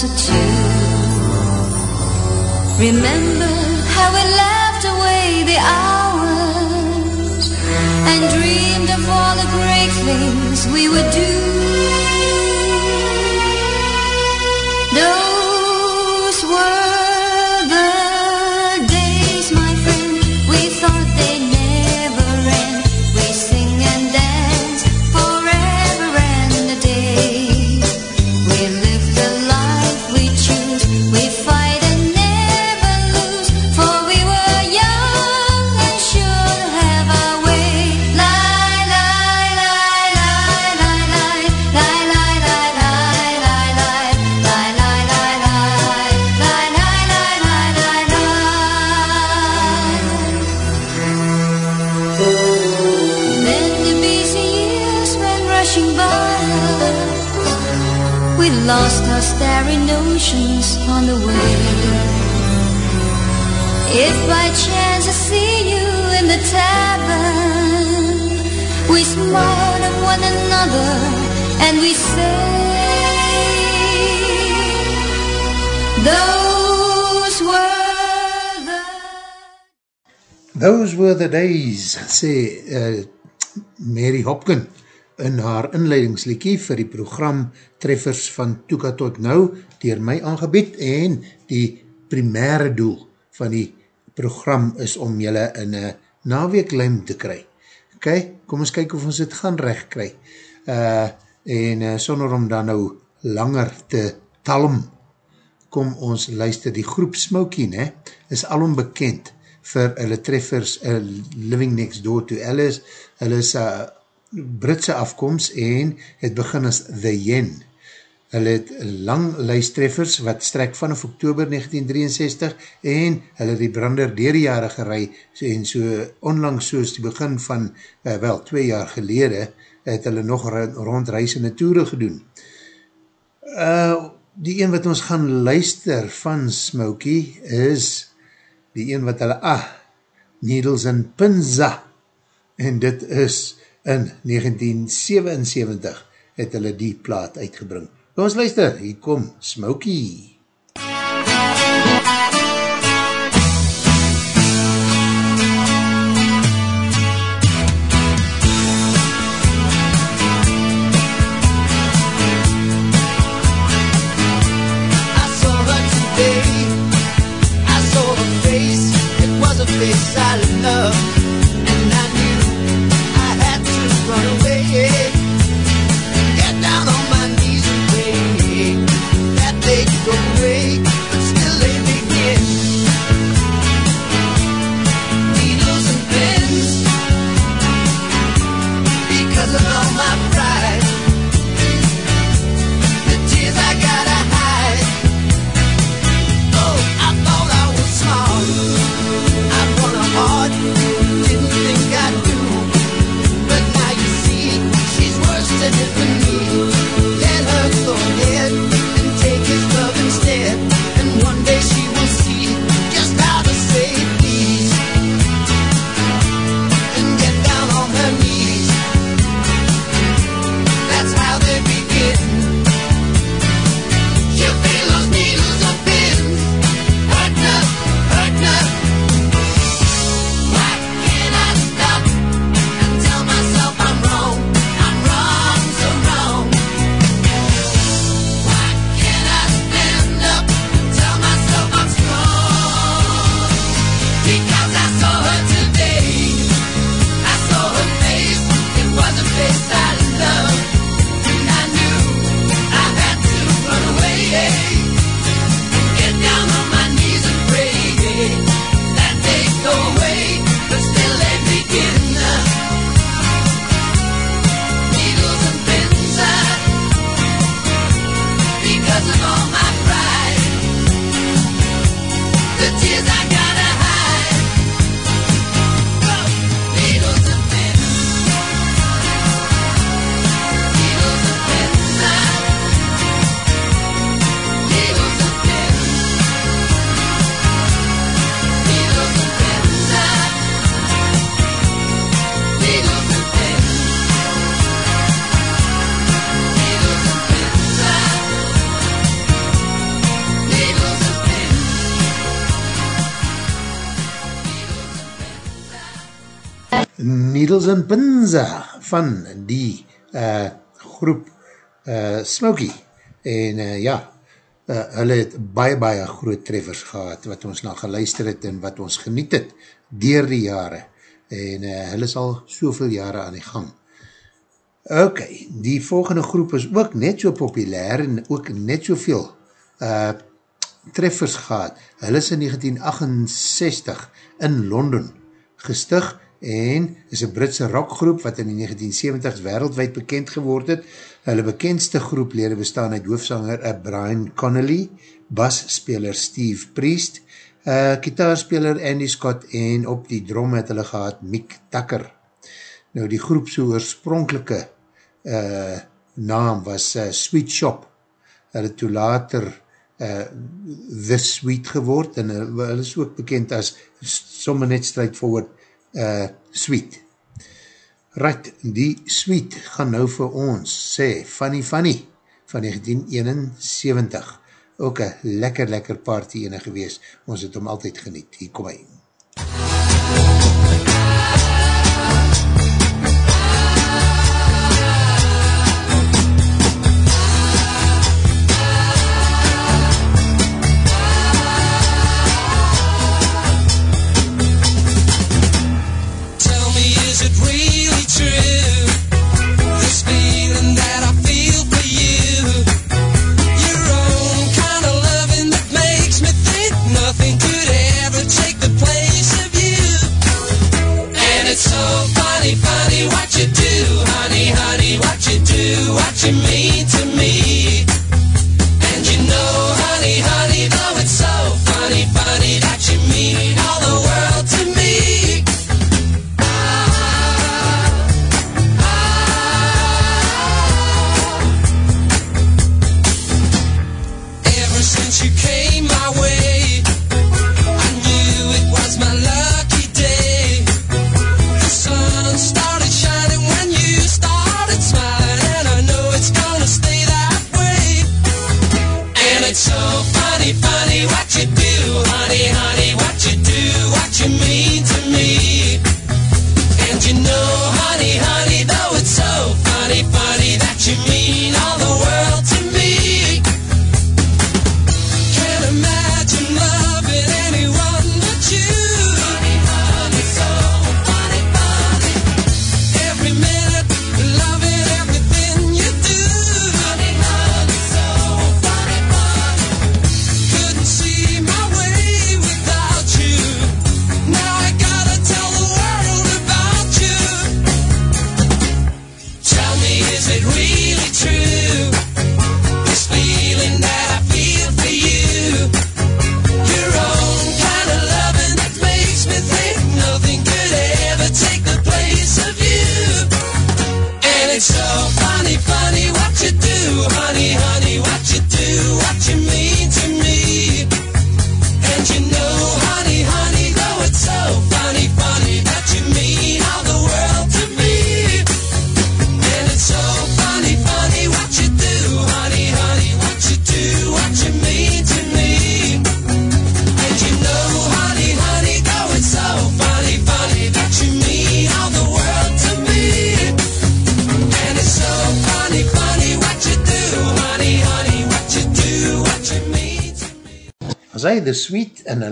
closer to. Remember. The days, sê uh, Mary Hopkin in haar inleidingslikkie vir die program Treffers van Toeka tot Nou, dier my aangebied en die primaire doel van die program is om julle in een naweeklijm te kry. Ok, kom ons kyk of ons het gaan recht kry. Uh, en uh, sonder om dan nou langer te talm, kom ons luister die groep Smokey, ne, is alom bekend vir hulle treffers uh, Living Next Door to Alice, hulle is uh, Britse afkomst en het begin as The Yen. Hulle het lang lijsttreffers wat strek vanaf oktober 1963 en hulle die brander dier die jare gerei en so onlangs soos die begin van, uh, wel, twee jaar gelede, het hulle nog rondreisende toere gedoen. Uh, die een wat ons gaan luister van Smokey is die een wat hulle, ah, Needles and Pinza, en dit is in 1977 het hulle die plaat uitgebring. Ons luister, hier kom Smokey. Uh, Smokey. En uh, ja, uh, hulle het baie, baie groot treffers gehad wat ons na geluister het en wat ons geniet het dier die jare. En uh, hulle is al soveel jare aan die gang. Ok, die volgende groep is ook net so populair en ook net soveel uh, treffers gehad. Hulle is in 1968 in Londen gestig en is een Britse rockgroep wat in die 1970s wereldwijd bekend geword het. Hulle bekendste groeplede bestaan uit hoofsanger uh, Brian Connolly, basspeler Steve Priest, uh, kitaarspeler Andy Scott en op die drom het hulle gehad Mick Tucker. Nou die groep so oorspronkelike uh, naam was uh, Sweet Shop. Hulle toe later uh, The Sweet geword en uh, hulle is ook bekend as somme net strijd forward uh, Sweet. Right, die Sweet gaan nou vir ons sê Funny Funny van 1971. Ook een lekker lekker party ene gewees. Ons het hom altyd geniet. Hier kom hy. What you mean to me.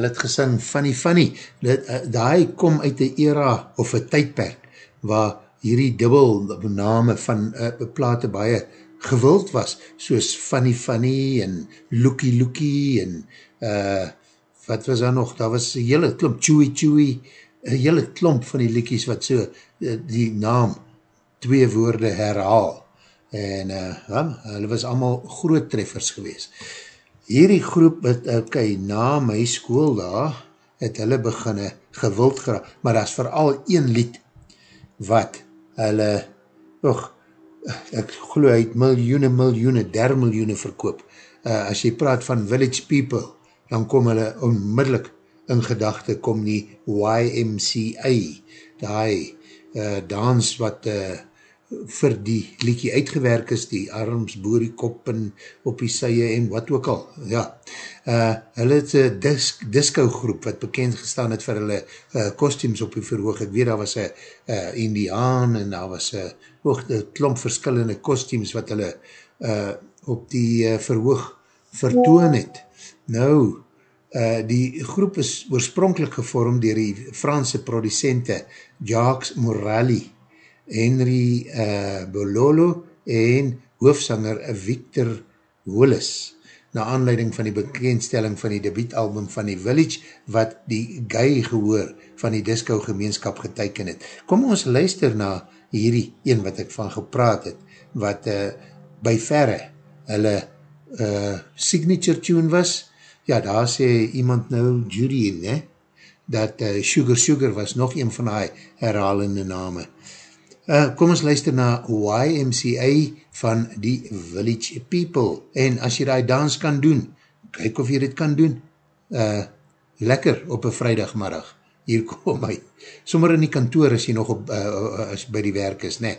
Hulle het gesing Funny Funny, dit, uh, die kom uit die era of een tydperk waar hierdie dubbel name van uh, plate baie gewild was, soos Funny Funny en Lookie Lookie en uh, wat was daar nog, daar was een hele klomp, Chewy Chewy, een hele klomp van die liekies wat so uh, die naam twee woorde herhaal. En uh, ja, hulle was allemaal groot treffers geweest hierdie groep het, ok, na my school daar, het hulle beginne gewild geraak, maar daar is vooral een lied, wat hulle, och, ek geloof, hy het miljoene, miljoene, der miljoene verkoop. Uh, as jy praat van Village People, dan kom hulle onmiddellik in gedachte, kom die YMCA, die uh, dans wat uh, vir die liedje uitgewerk is, die arms, boer die kop en op die saie en wat ook al, ja. Uh, hulle het een dis, disco groep wat bekend gestaan het vir hulle uh, kostuums op die verhoog. Ek weet, daar was een uh, indiaan en daar was een klomp verskillende kostuums wat hulle uh, op die uh, verhoog vertoon het. Nou, uh, die groep is oorspronkelijk gevormd dier die Franse producente Jacques Morali, Henry uh, Bololo en hoofsanger Victor Willis na aanleiding van die bekendstelling van die debietalbum van die Village wat die gay gehoor van die disco gemeenskap geteiken het. Kom ons luister na hierdie een wat ek van gepraat het, wat uh, by verre hulle uh, signature tune was. Ja, daar sê iemand nou Judy, ne? dat uh, Sugar Sugar was nog een van die herhalende name. Uh, kom ons luister na YMCA van die Village People. En as jy die dans kan doen, kyk of jy dit kan doen. Uh, lekker op een vrijdagmiddag. Hier kom hy. Sommer in die kantoor as jy nog op, uh, as by die werk is, ne?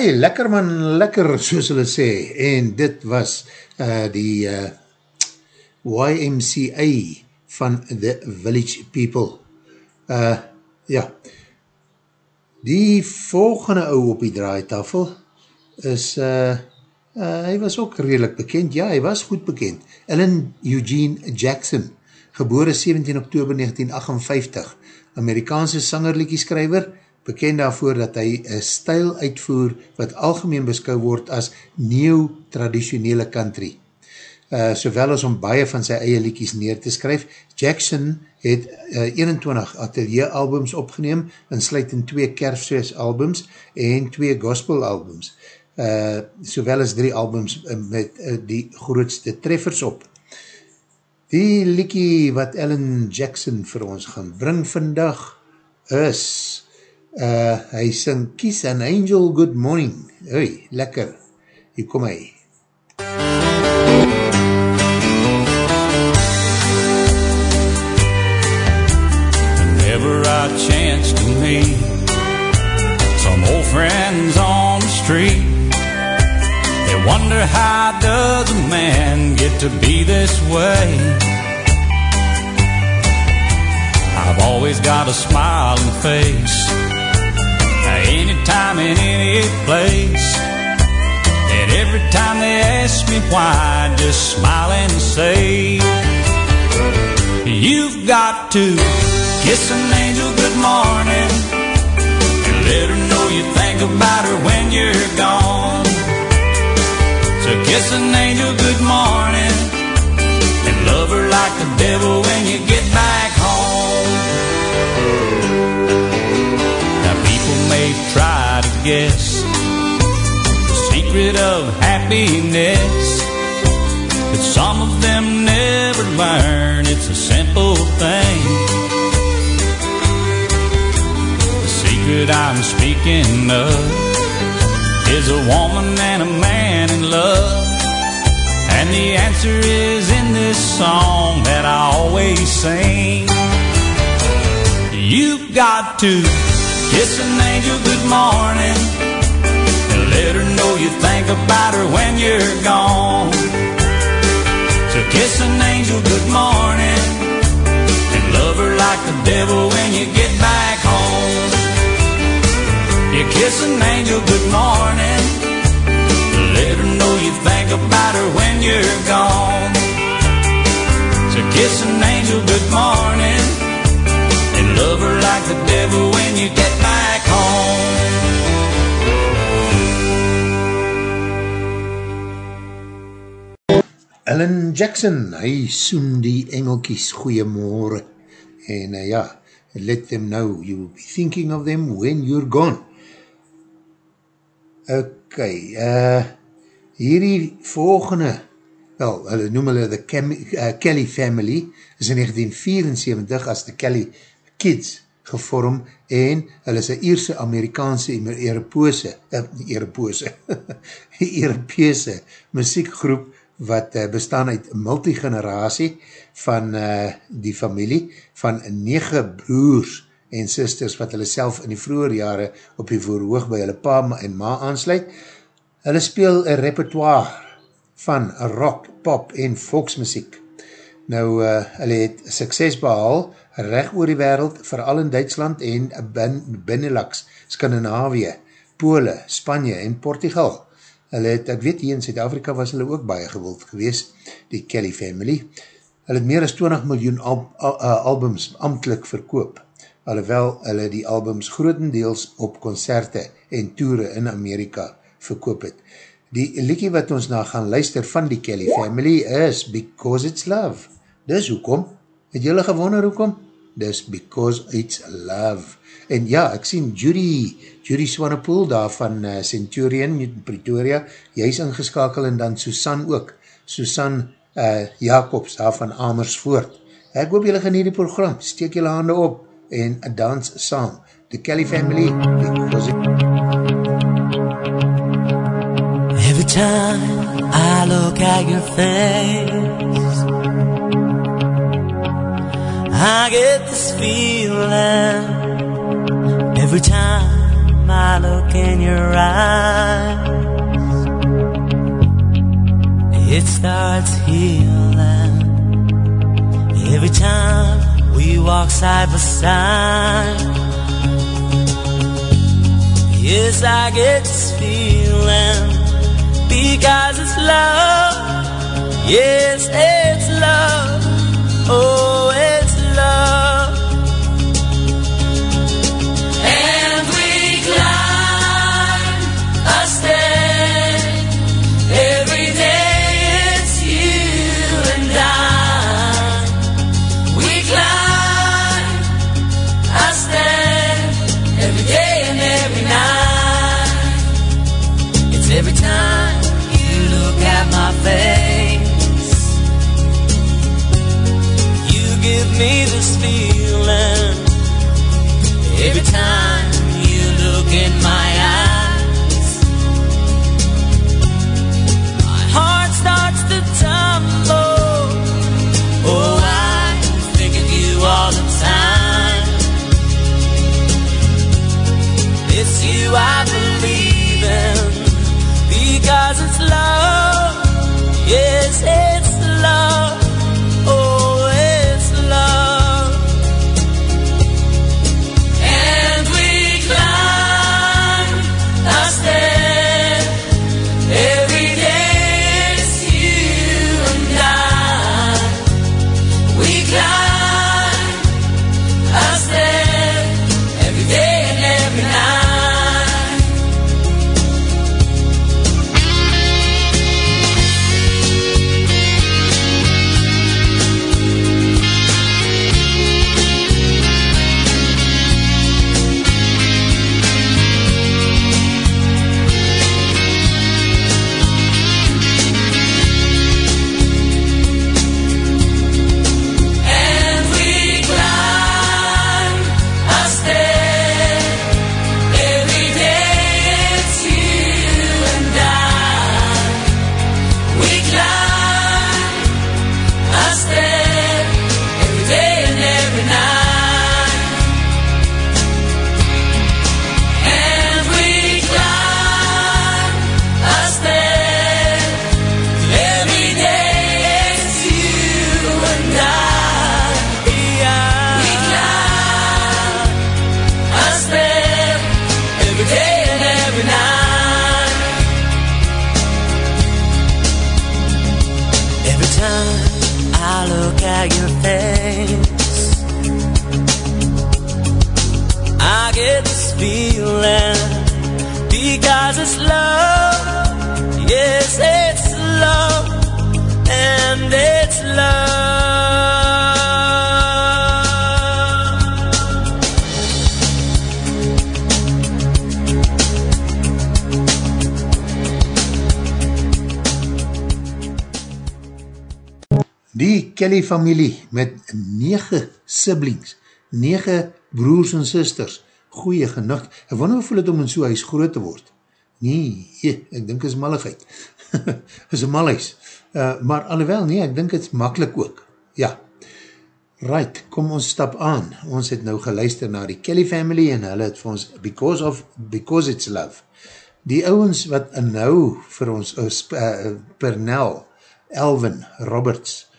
Hy lekker man, lekker soos hulle sê, en dit was uh, die uh, YMCA van The Village People. Uh, ja, die volgende ou op die draaitafel is uh, Uh, hy was ook redelijk bekend, ja, hy was goed bekend. Ellen Eugene Jackson, gebore 17 oktober 1958, Amerikaanse sangerlikieskrijver, bekend daarvoor dat hy een stijl uitvoer wat algemeen beskou word as neo-traditionele country. Uh, sowel as om baie van sy eie liekies neer te skryf, Jackson het uh, 21 atelier albums opgeneem, en sluit in twee kerfswees albums en twee gospel albums uh, sowel as drie albums uh, met uh, die grootste treffers op. Die liekie wat Ellen Jackson vir ons gaan bring vandag is, uh, hy sing Kiss an Angel Good Morning. Hoi, lekker. Hier kom hy. Whenever I chance to meet some old friends on the street, they wonder how does a man get to be this way. I've always got a smiling face, anytime in any place. And every time they ask me why, I just smile and say, You've got to kiss an angel good morning and let her know you think about her when you're gone. So kiss an angel good morning and love her like the devil when you get back try to guess the secret of happiness, but some of them never learn. It's a simple thing. The secret I'm speaking of is a woman and a man in love. And the answer is in this song that I always sing. You've got to kiss an angel good morning and let her know you think about her when you're gone. So kiss an angel good morning and love her like the devil when you get back home. You kiss an angel good morning. Let her know you think about her when you're gone. So kiss an angel good morning. Love her like the devil when you get back home. Ellen Jackson, hy soen die engelkies goeiemorgen. En uh, ja, let them know, you will be thinking of them when you're gone. Ok, uh, hierdie volgende, wel, hulle noem hulle the Cam uh, Kelly Family, is in 1974 as the Kelly Kids gevorm en hulle is een Ierse Amerikaanse Europese, uh, Europese, Europese muziekgroep wat uh, bestaan uit multigeneratie van uh, die familie, van nege broers en sisters wat hulle self in die vroeger jare op die voorhoog by hulle pa en ma aansluit. Hulle speel een repertoire van rock, pop en volksmuziek. Nou, uh, hulle het sukses behaal recht oor die wereld, vooral in Duitsland en bin, Benelux, Skandinavië, Pole, Spanje en Portugal. Hulle het, ek weet hier in Zuid-Afrika was hulle ook baie gewild gewees, die Kelly family. Hulle het meer as 20 miljoen al, al, albums amtelijk verkoop, alhoewel hulle die albums grotendeels op concerte en toere in Amerika verkoop het. Die liekie wat ons na gaan luister van die Kelly family is Because It's Love. Dis hoekom? Het julle gewonder hoekom? Dis Because It's Love. En ja, ek sien Judy, Judy Swanepoel daar van uh, Centurion, Pretoria, jy is ingeskakel en dan Susan ook, Susan uh, Jacobs daar van Amersfoort. Ek hoop julle geniet die program, steek julle hande op en dans saam. The Kelly Family, because it... Every time I look at your face, I get this feeling. Every time I look in your eyes, it starts healing. Every time we walk side by side. Yes, I get this feeling because it's love. Yes, it's love. Oh, 9 siblings, 9 broers en sisters, goeie genacht. Ek wonder of het om in so'n huis groot te word. Nee, jee, ek dink is malligheid. is een malhuis. Uh, maar alhoewel, nee, ek dink het is makkelijk ook. Ja. Right, kom ons stap aan. Ons het nou geluister na die Kelly family en hulle het vir ons Because of, Because It's Love. Die ouwens wat nou vir ons, uh, uh, Pernell, Elvin Roberts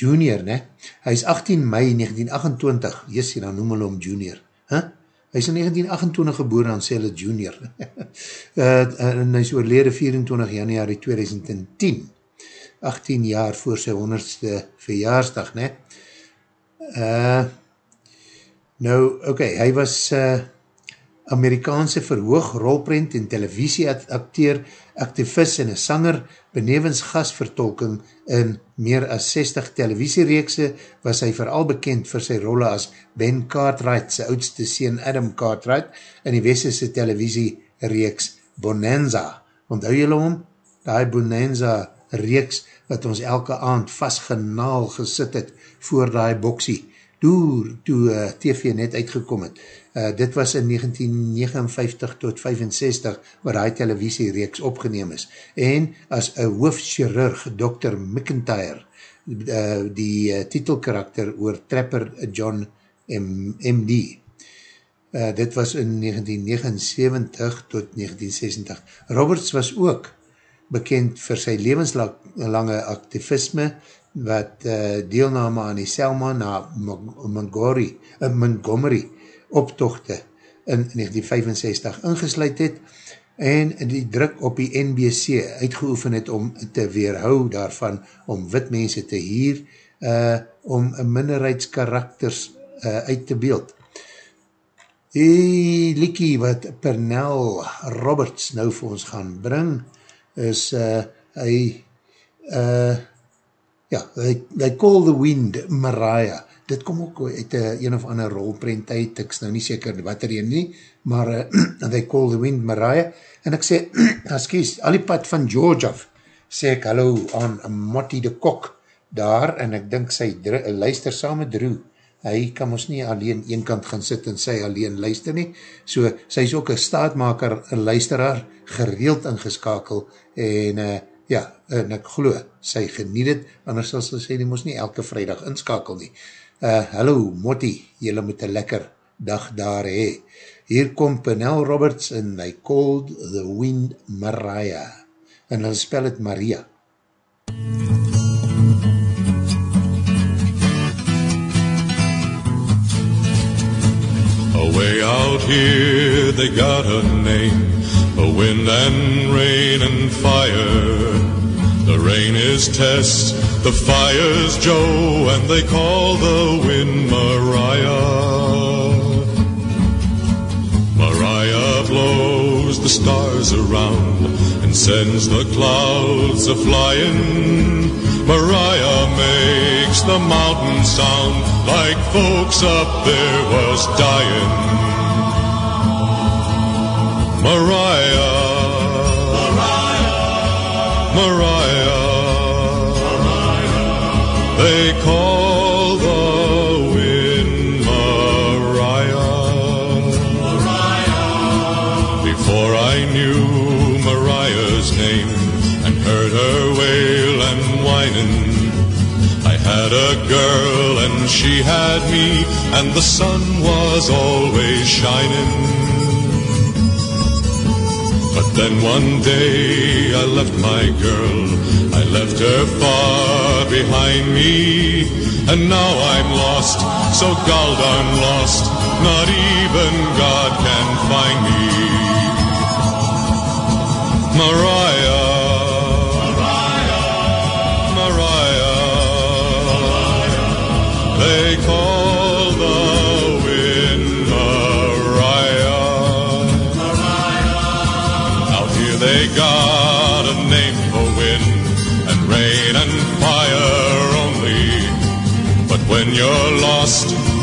Junior, ne? Hy is 18 mei 1928, jessie, dan noem hulle om Junior. Huh? Hy is in 1928 geboren, dan sê hulle Junior. uh, en hy is oorlede 24 januari 2010, 18 jaar voor sy 100ste verjaarsdag, ne? Uh, nou, okay, hy was uh, Amerikaanse verhoog, rolprent en televisie acteur, activist en sanger, benevens gastvertolking in meer as 60 televisiereekse, was hy vooral bekend vir sy rolle as Ben Cartwright, sy oudste sien Adam Cartwright, in die westerse televisiereeks Bonanza. Onthou jylle om? Die Bonanza reeks, wat ons elke aand vastgenaal gesit het, voor die boksie, toe, toe uh, TV net uitgekom het. Uh, dit was in 1959 tot 65 waar die televisiereeks opgeneem is. En as een hoofdchirurg, Dr. McIntyre, uh, die uh, titelkarakter oor Trapper John M MD. Uh, dit was in 1979 tot 1960. Roberts was ook bekend vir sy levenslange activisme wat uh, deelname aan die Selma na Montgomery, uh, Montgomery optochte in 1965 ingesluid het. en die druk op die NBC uitgeoefen het om te weerhou daarvan om wit mense te huur uh, om minderheidskarakters uh, uit te beeld. Die liekie wat Pernell Roberts nou vir ons gaan bring is uh, hy uh, ja, hy, hy Call the Wind Mariah. Dit kom ook uit uh, een of ander rolprent uit, ek is nou nie seker wat er een nie, maar uh, they call the wind Mariah, en ek sê, excuse, al die pad van George af, sê ek hallo aan Motti de Kok daar, en ek dink sy luister saam met Drew, hy kan ons nie alleen een kant gaan sit en sy alleen luister nie, so sy is ook een staatmaker, een luisteraar, gereeld ingeskakel, en uh, ja, en ek glo, sy geniet het, anders sal sy nie, moes nie elke vrijdag inskakel nie, uh, hallo Motti, jylle moet een lekker dag daar hee. Hier kom Penel Roberts en hy called the wind Mariah. En hulle spel het Maria. Away out here they got a name, a wind and rain and fire. The rain is Tess, the fire's Joe, and they call the wind Mariah. Mariah blows the stars around and sends the clouds a flying. Mariah makes the mountains sound like folks up there was dying. Mariah. Mariah. They call the wind Mariah. Before I knew Mariah's name and heard her wail and whining, I had a girl and she had me, and the sun was always shining. Then one day I left my girl, I left her far behind me, and now I'm lost, so gall darn lost, not even God can find me. Mariah, Mariah, they call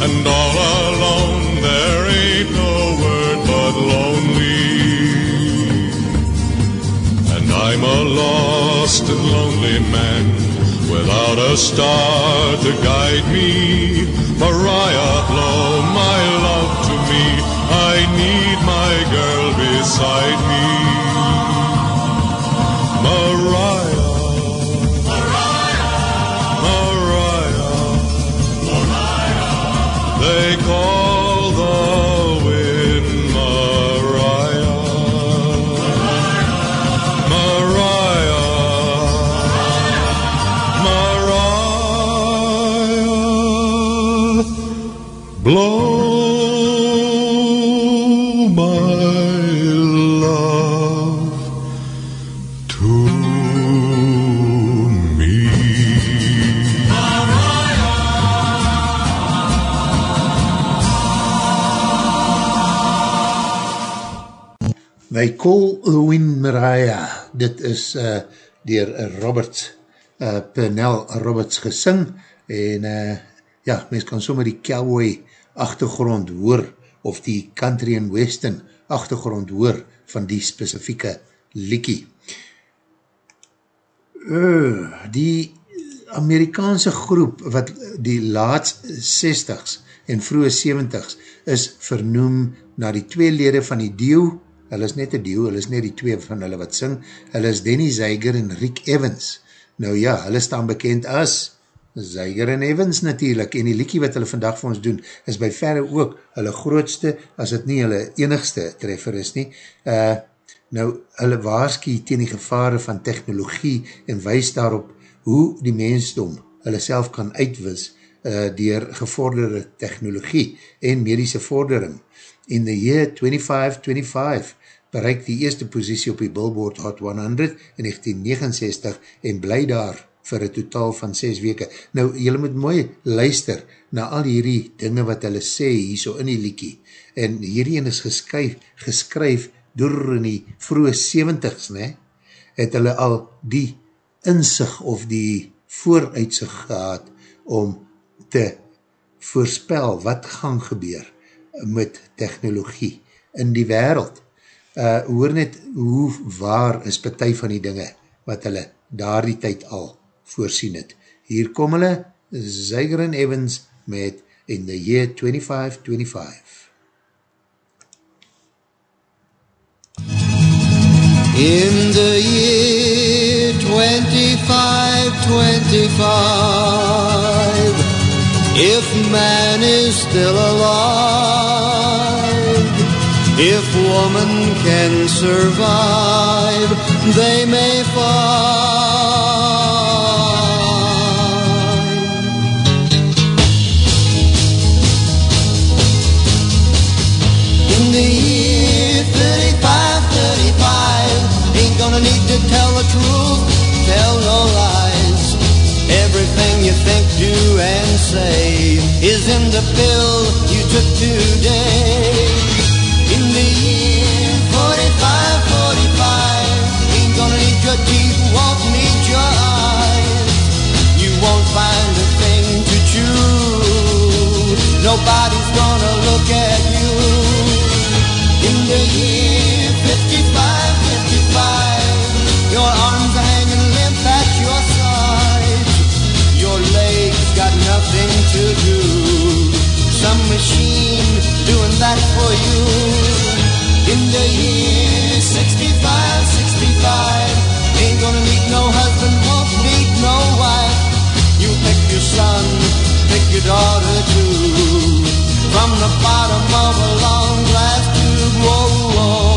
and all alone, there ain't no word but lonely. And I'm a lost and lonely man without a star to guide me. Mariah, blow my love to me. I need my girl beside me. Blow my love to me. Call the wind Mariah. Dit is uh, dier Robert uh, Pernell Roberts gesing en uh, ja, mens kan sommer die cowboy achtergrond hoor of die country and western achtergrond hoor van die specifieke liekie. Uh, die Amerikaanse groep wat die laat 60s en vroege 70s is vernoem na die twee lede van die Dio, hulle is net die Dio, hulle is net die twee van hulle wat sing, hulle is Danny Zeiger en Rick Evans. Nou ja, hulle staan bekend as Zeiger en Evans natuurlijk, en die liekie wat hulle vandag vir ons doen, is by verre ook hulle grootste, as het nie hulle enigste treffer is nie. Uh, nou, hulle waarskie teen die gevare van technologie en wees daarop hoe die mensdom hulle self kan uitwis uh, dier gevorderde technologie en medische vordering. In the year 2525, bereik die eerste positie op die Billboard Hot 100 in 1969 en bly daar vir een totaal van 6 weke. Nou, jylle moet mooi luister na al hierdie dinge wat hulle sê hier so in die liekie. En hierheen is geskryf, geskryf door in die vroege 70s, ne? het hulle al die inzicht of die vooruitzicht gehad om te voorspel wat gaan gebeur met technologie in die wereld. Uh, hoor net hoe waar is partij van die dinge wat hulle daar die tyd al voorsien het. Hier kom hulle, Zyger en Evans met In the Year 2525. In the year 2525, if man is still alive, if woman can survive, they may find. Tell the truth, tell no lies. Everything you think, do, and say is in the pill you took today. In the year 45, 45, ain't gonna need your teeth, won't need your eyes. You won't find a thing to chew. Nobody's gonna look at you. In the year 55, 55, machine doing that for you. In the year 65, 65, ain't gonna need no husband, won't need no wife. You pick your son, pick your daughter too. From the bottom of a long glass tube, whoa, whoa.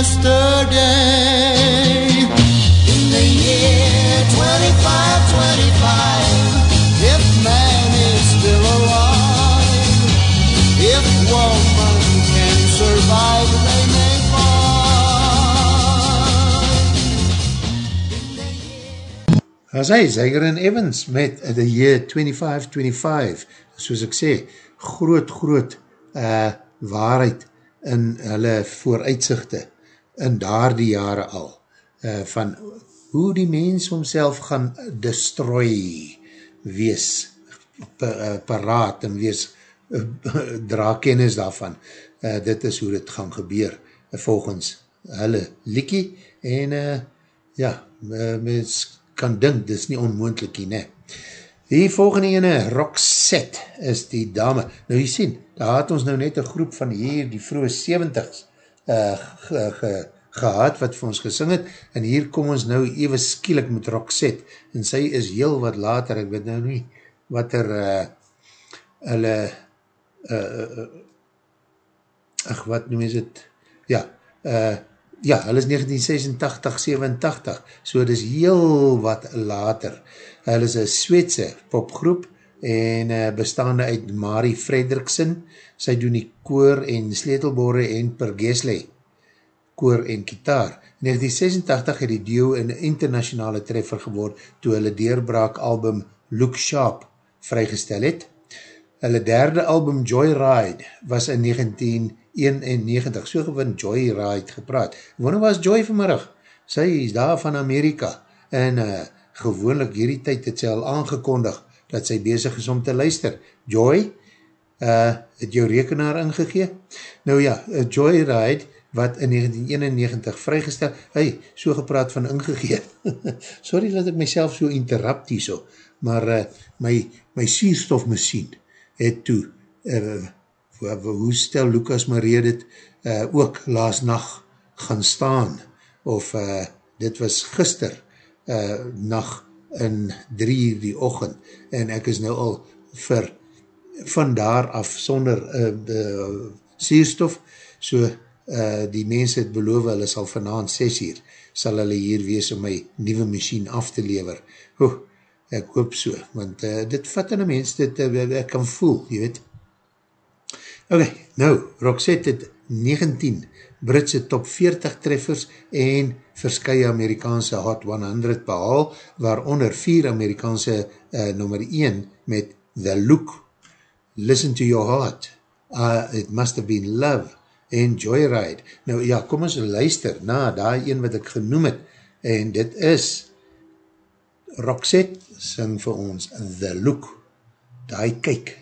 yesterday. In the year 2525, if man is still alive, if woman can survive, they may find. As hy, Zyger en Evans met The Year 2525, soos ek sê, groot, groot uh, waarheid in hulle vooruitzichte in daar die jare al, uh, van hoe die mens homself gaan destroy, wees pa, uh, paraat en wees uh, dra kennis daarvan. Uh, dit is hoe dit gaan gebeur, uh, volgens hulle liekie, en uh, ja, uh, mens kan dink, dit is nie onmoendlikie, ne. Die volgende ene, Roxette, is die dame. Nou jy sien, daar had ons nou net een groep van hier, die vroege 70s, uh, ge, ge, gehad, wat vir ons gesing het, en hier kom ons nou even skielik met Roxette, en sy is heel wat later, ek weet nou nie, wat er, uh, hulle, uh, uh, ach, wat noem is het, ja, uh, ja, hulle is 1986, 87, so dit is heel wat later. Hulle is een Sweedse popgroep, en uh, bestaande uit Marie Frederiksen, sy doen die koor en sleutelbore en Per Gesley, koor en kitaar. In 1986 het die duo een internationale treffer geword toe hulle deurbraak album Look Sharp vrygestel het. Hulle derde album Joyride was in 1991, so gewin Joyride gepraat. Wanneer was Joy vanmiddag? Sy is daar van Amerika en uh, gewoonlik hierdie tyd het sy al aangekondig dat sy bezig is om te luister. Joy, uh, het jou rekenaar ingegee? Nou ja, Joyride, wat in 1991 vrygestel, hey, so gepraat van ingegee. Sorry dat ek myself so interrupt hier so, maar uh, my, my sierstofmachine het toe, uh, hoe stel Lucas Marie dit, uh, ook laas nacht gaan staan, of uh, dit was gister, uh, nacht in drie uur die ochend, en ek is nou al vir van daar af sonder uh, uh, sierstof, so uh, die mense het beloof, hulle sal vanavond 6 uur, sal hulle hier wees om my nieuwe machine af te lever. Oeh, ek hoop so, want uh, dit vat in die mens, dit uh, ek kan voel, jy weet. Ok, nou, Roxette het 19 Britse top 40 treffers en verskye Amerikaanse Hot 100 behaal, waaronder vier Amerikaanse uh, nummer 1 met The Look, Listen to Your Heart, uh, It Must Have Been Love, en Joyride. Nou ja, kom ons luister na die een wat ek genoem het, en dit is Roxette sing vir ons The Look, die kyk.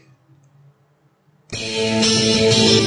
Walking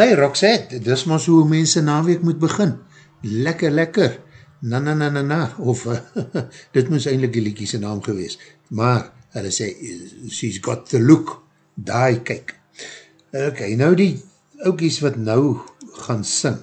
hy Roxette, dis maar so hoe mense naweek moet begin. Lekker, lekker. Na, na, na, na, na. Of, dit moes eindelijk die liekie sy naam gewees. Maar, hulle sê, she's got the look. Daai, kyk. Ok, nou die oukies wat nou gaan sing.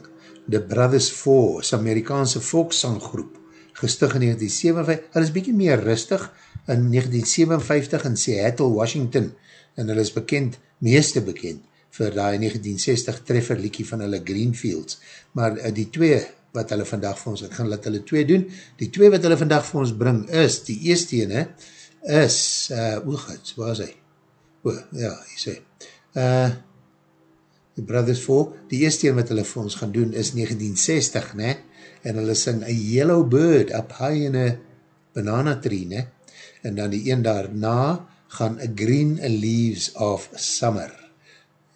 The Brothers Four, is Amerikaanse volkssanggroep. Gestig in 1957. Hulle is bykie meer rustig. In 1957 in Seattle, Washington. En hulle is bekend, meeste bekend, vir die 1960 treffer liekie van hulle Greenfields. Maar uh, die twee wat hulle vandag vir ons, ek gaan laat hulle twee doen, die twee wat hulle vandag vir ons bring is, die eerste ene is, uh, oogits, waar is hy? O, ja, hy sê, uh, The Brothers Four, die eerste ene wat hulle vir ons gaan doen is 1960, ne? en hulle sing A Yellow Bird up high in a banana tree, ne? en dan die een daarna gaan A Green Leaves of Summer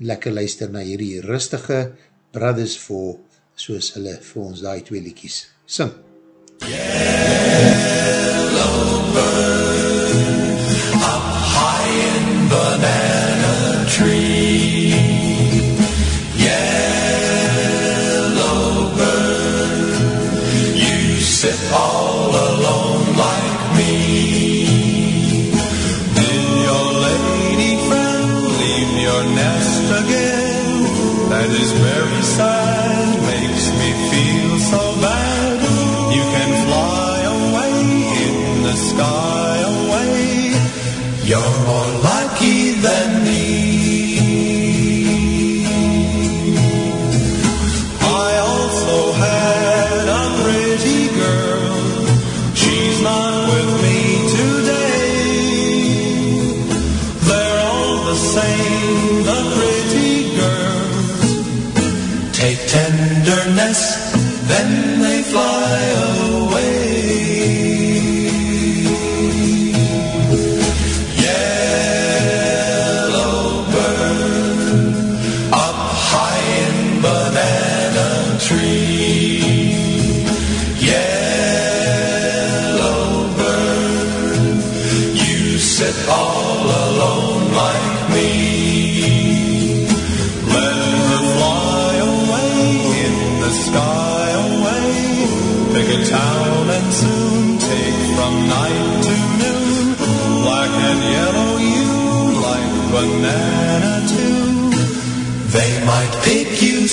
lekker luister na hierdie rustige Brothers for, soos hulle vir ons die twee liekies sing. Did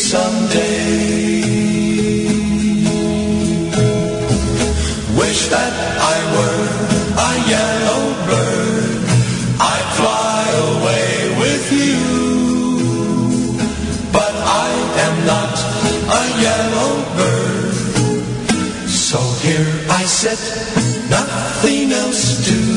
someday. Wish that I were a yellow bird. I'd fly away with you. But I am not a yellow bird. So here I sit, nothing else to do.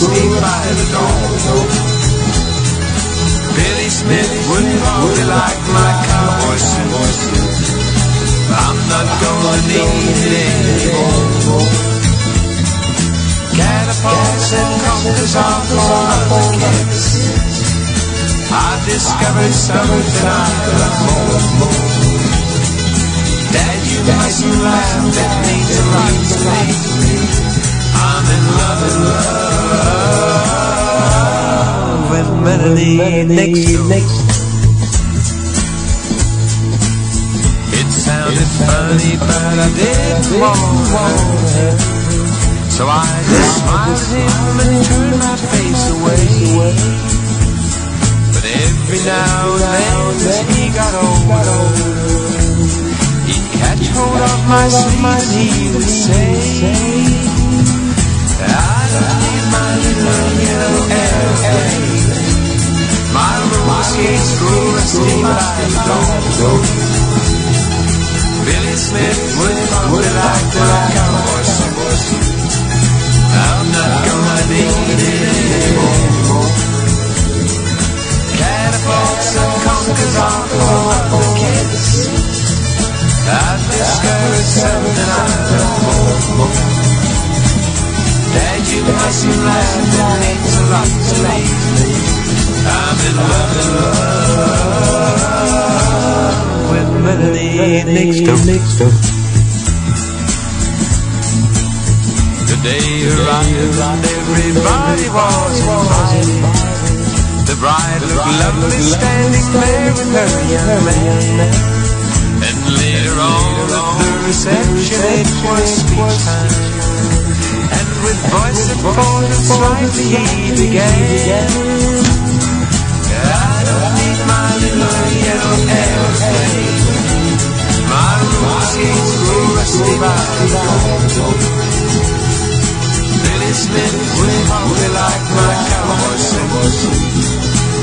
Go rusty by the dawn. Billy Smith would probably like my cowboy suit. I'm not gonna need it anymore. Catapults and compass are for other kids. I've discovered something I love more. Dad, you mustn't laugh, that means a lot to me. Melanie next door. It sounded funny, but I didn't want her. So I just smiled at him and turned my face away. But every now and then, as he got older, he'd catch hold of my sleeve and he would say, I've discovered something I love more. Dad, you mustn't laugh, it means a lot to me. I'm in love, in love with Melanie next door. The day arrived everybody was invited. The bride looked lovely standing there with her young man. And later on at the reception it was speech time. With voice and voice slightly he began. I don't need my little yellow airplane. My roller skates go rusty by the. Billy Smith would probably like my cowboy suit.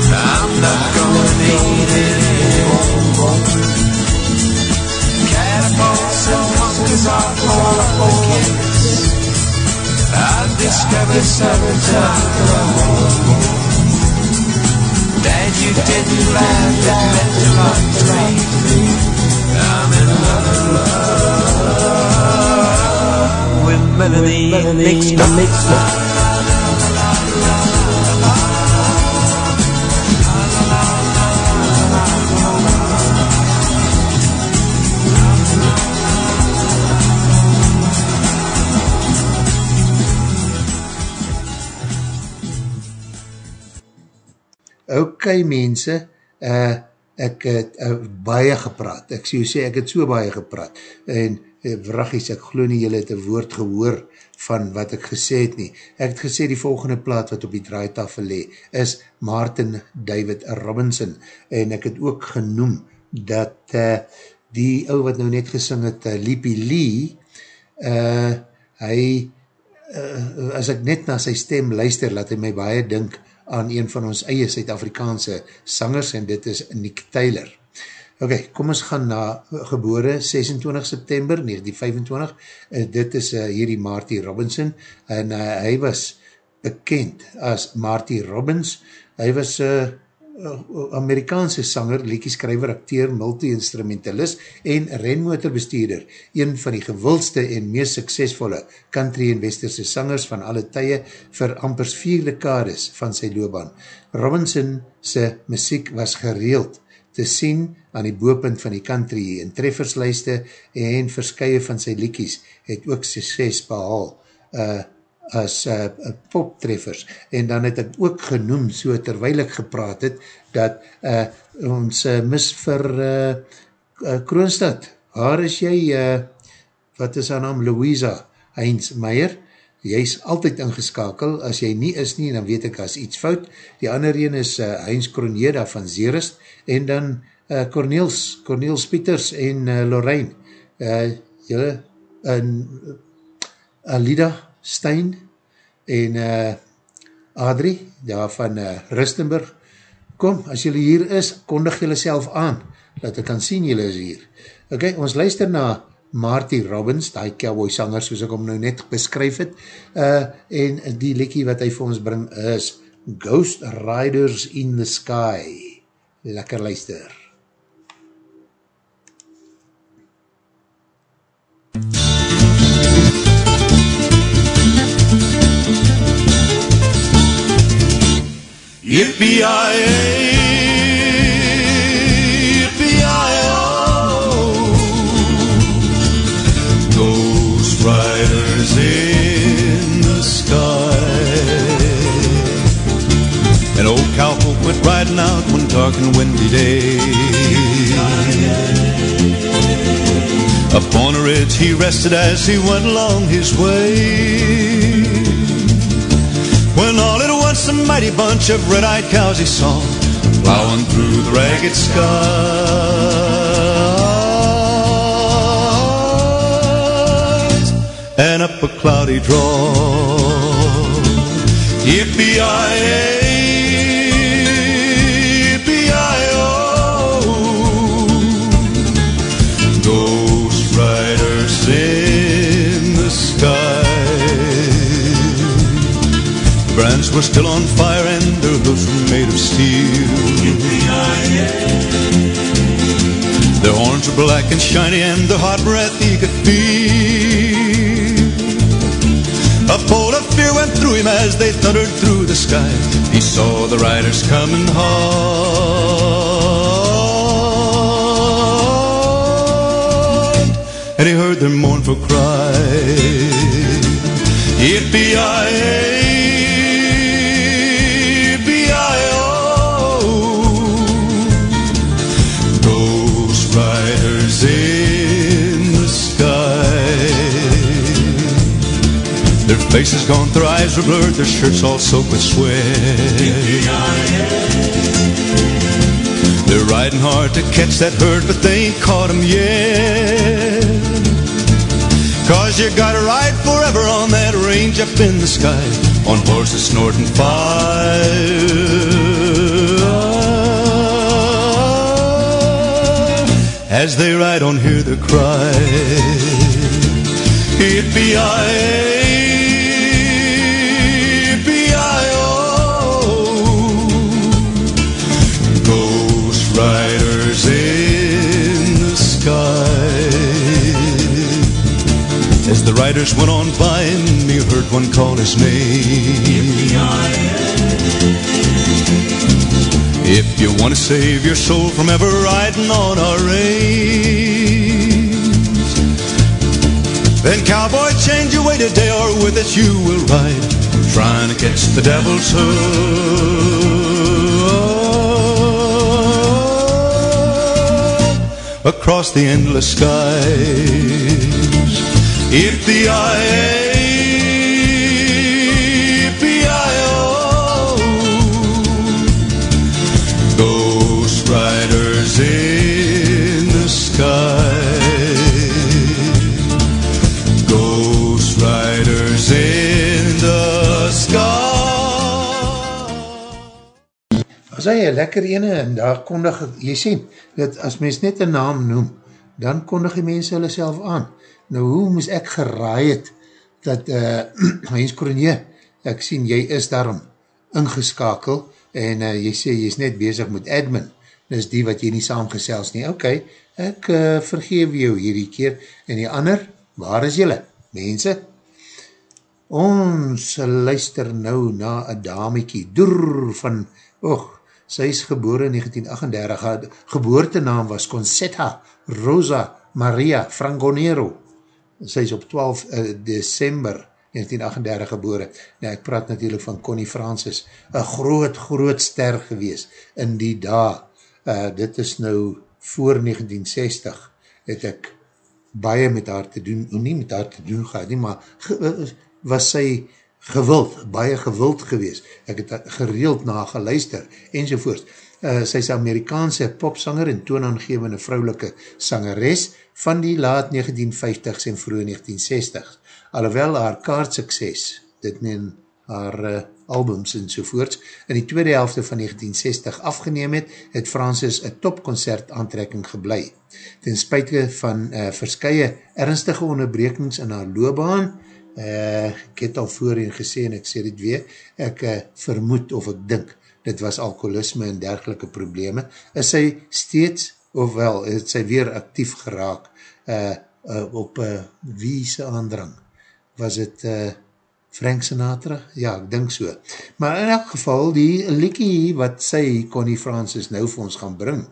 I'm not gonna need it anymore. Catapults and monkeys are for the kids. I've discovered something I. Dad, you didn't laugh, that meant a lot to me. I'm in love with Melanie next door. Ok mense, uh, ek het uh, baie gepraat, ek sê, sê ek het so baie gepraat, en uh, vragies, ek glo nie jylle het een woord gehoor van wat ek gesê het nie. Ek het gesê die volgende plaat wat op die draaitafel le, is Martin David Robinson, en ek het ook genoem dat uh, die ou wat nou net gesing het, uh, Leapy Lee, uh, hy, uh, as ek net na sy stem luister, laat hy my baie dink aan een van ons eie Suid-Afrikaanse sangers en dit is Nick Taylor. Ok, kom ons gaan na gebore 26 September 1925, uh, dit is uh, hierdie Marty Robinson en uh, hy was bekend as Marty Robbins, hy was uh, Amerikaanse sanger, liedjeskrijver, acteur, multi-instrumentalist en renmotorbestuurder, een van die gewildste en meest suksesvolle country en westerse sangers van alle tye vir ampers vier dekades van sy loopbaan. Robinson sy muziek was gereeld te sien aan die boepunt van die country en trefferslijste en verskye van sy liedjies het ook sukses behaal uh, as uh, poptreffers. En dan het ek ook genoem, so terwijl ek gepraat het, dat uh, ons uh, mis vir uh, uh, Kroonstad, haar is jy, uh, wat is haar naam, Louisa Heinz Meijer, jy is altyd ingeskakel, as jy nie is nie, dan weet ek as iets fout, die ander een is uh, Heinz Kronjeda van Zerist, en dan uh, Corneels, Corneels Pieters en uh, Lorraine, uh, jylle, en uh, Alida Stein en uh, Adrie, daar van uh, Rustenburg, kom, as jylle hier is, kondig jylle self aan, dat ek kan sien jylle is hier. Ok, ons luister na Marty Robbins, die cowboy sanger, soos ek hom nou net beskryf het, uh, en die lekkie wat hy vir ons bring is Ghost Riders in the Sky. Lekker luister. Ghost riders in the sky. An old cowpoke went riding out one dark and windy day. Upon a ridge he rested as he went along his way. Once a mighty bunch of red-eyed cows he saw plowing through the ragged skies and up a cloudy draw. Yippee-yi-yi, were still on fire and their hoofs were made of steel. Their horns were black and shiny and their hot breath he could feel. A bolt of fear went through him as they thundered through the sky. He saw the riders coming hard, and he heard their mournful cry. Yippee-yi-yi, faces gone, their eyes were blurred, their shirts all soaked with sweat. They're riding hard to catch that herd, but they ain't caught 'em yet. Cause you gotta ride forever on that range up in the sky, on horses snorting fire. As they ride on, hear the cry. Yippee-yi-yi, As the riders went on by him, he heard one call his name. If you want to save your soul from ever riding on our range, then cowboy, change your way today, or with us you will ride, trying to catch the devil's hood across the endless skies. Yippee-yi-yi, Ghost riders in the sky. Ghost riders in the sky. As hy een lekker ene en daar kondig, jy sien, dat as mens net een naam noem, dan kondig die mense hulle self aan. Nou hoe moes ek geraai het, dat uh, Heinz Kroenje, ek sien, jy is daarom ingeskakel, en uh, jy sê, jy is net bezig met admin, dis die wat jy nie saamgesels nie, ok, ek uh, vergeef jou hierdie keer, en die ander, waar is jylle, mense? Ons luister nou na een damiekie, Doer van, och, sy is geboren in 1938, haar geboortenaam was Concetta Rosa Maria Frangonero, sy is op 12 uh, december 1938 gebore. Nou, ek praat natuurlijk van Connie Francis, een groot, groot ster gewees in die dag. Uh, dit is nou voor 1960, het ek baie met haar te doen, o nie met haar te doen gehad nie, maar ge, uh, was sy gewild, baie gewild gewees. Ek het gereeld na geluister, enzovoorts. Uh, sy is Amerikaanse popsanger en toonaangevende vrouwelike sangeres van die laat 1950s en vroeg 1960s. Alhoewel haar kaartsukses, dit neem haar uh, albums en sovoorts, in die tweede helfte van 1960 afgeneem het, het Francis een topconcert aantrekking geblei. Ten spuite van uh, verskye ernstige onderbrekings in haar loopbaan, uh, ek het al voorheen gesê en ek sê dit weer, ek uh, vermoed of ek dink, dit was alcoholisme en dergelike probleme, is sy steeds, ofwel, het sy weer actief geraak, uh, uh, op uh, wie sy aandrang, was het uh, Frank Sinatra? Ja, ek dink so. Maar in elk geval, die liekie wat sy Connie Francis nou vir ons gaan bring,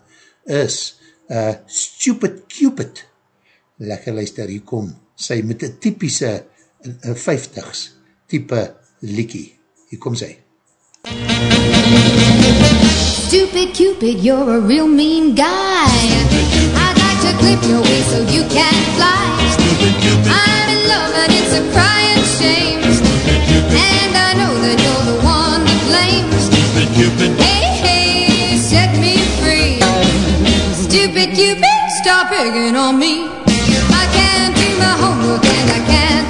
is uh, Stupid Cupid. Lekker luister, hier kom sy met een typische uh, 50s type liekie. Hier kom sy. Stupid Cupid, you're a real mean guy. I'd like to clip your wings so you can fly. I'm in love and it's a crying shame. And I know that you're the one to blame. Stupid Cupid, Hey, hey, set me free. Stupid Cupid, stop picking on me. I can't do my homework and I can't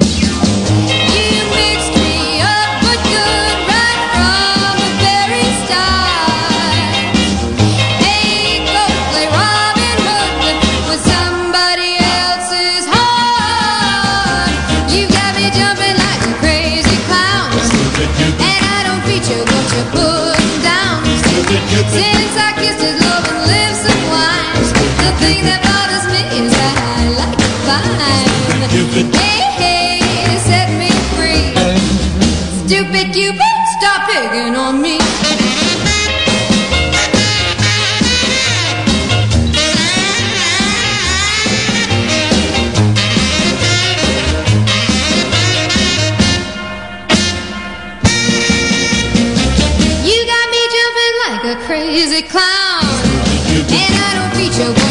thing that bothers me is that I like it fine. Hey, hey, set me free. Stupid Cupid, stop picking on me. You got me jumping like a crazy clown. And I don't feature what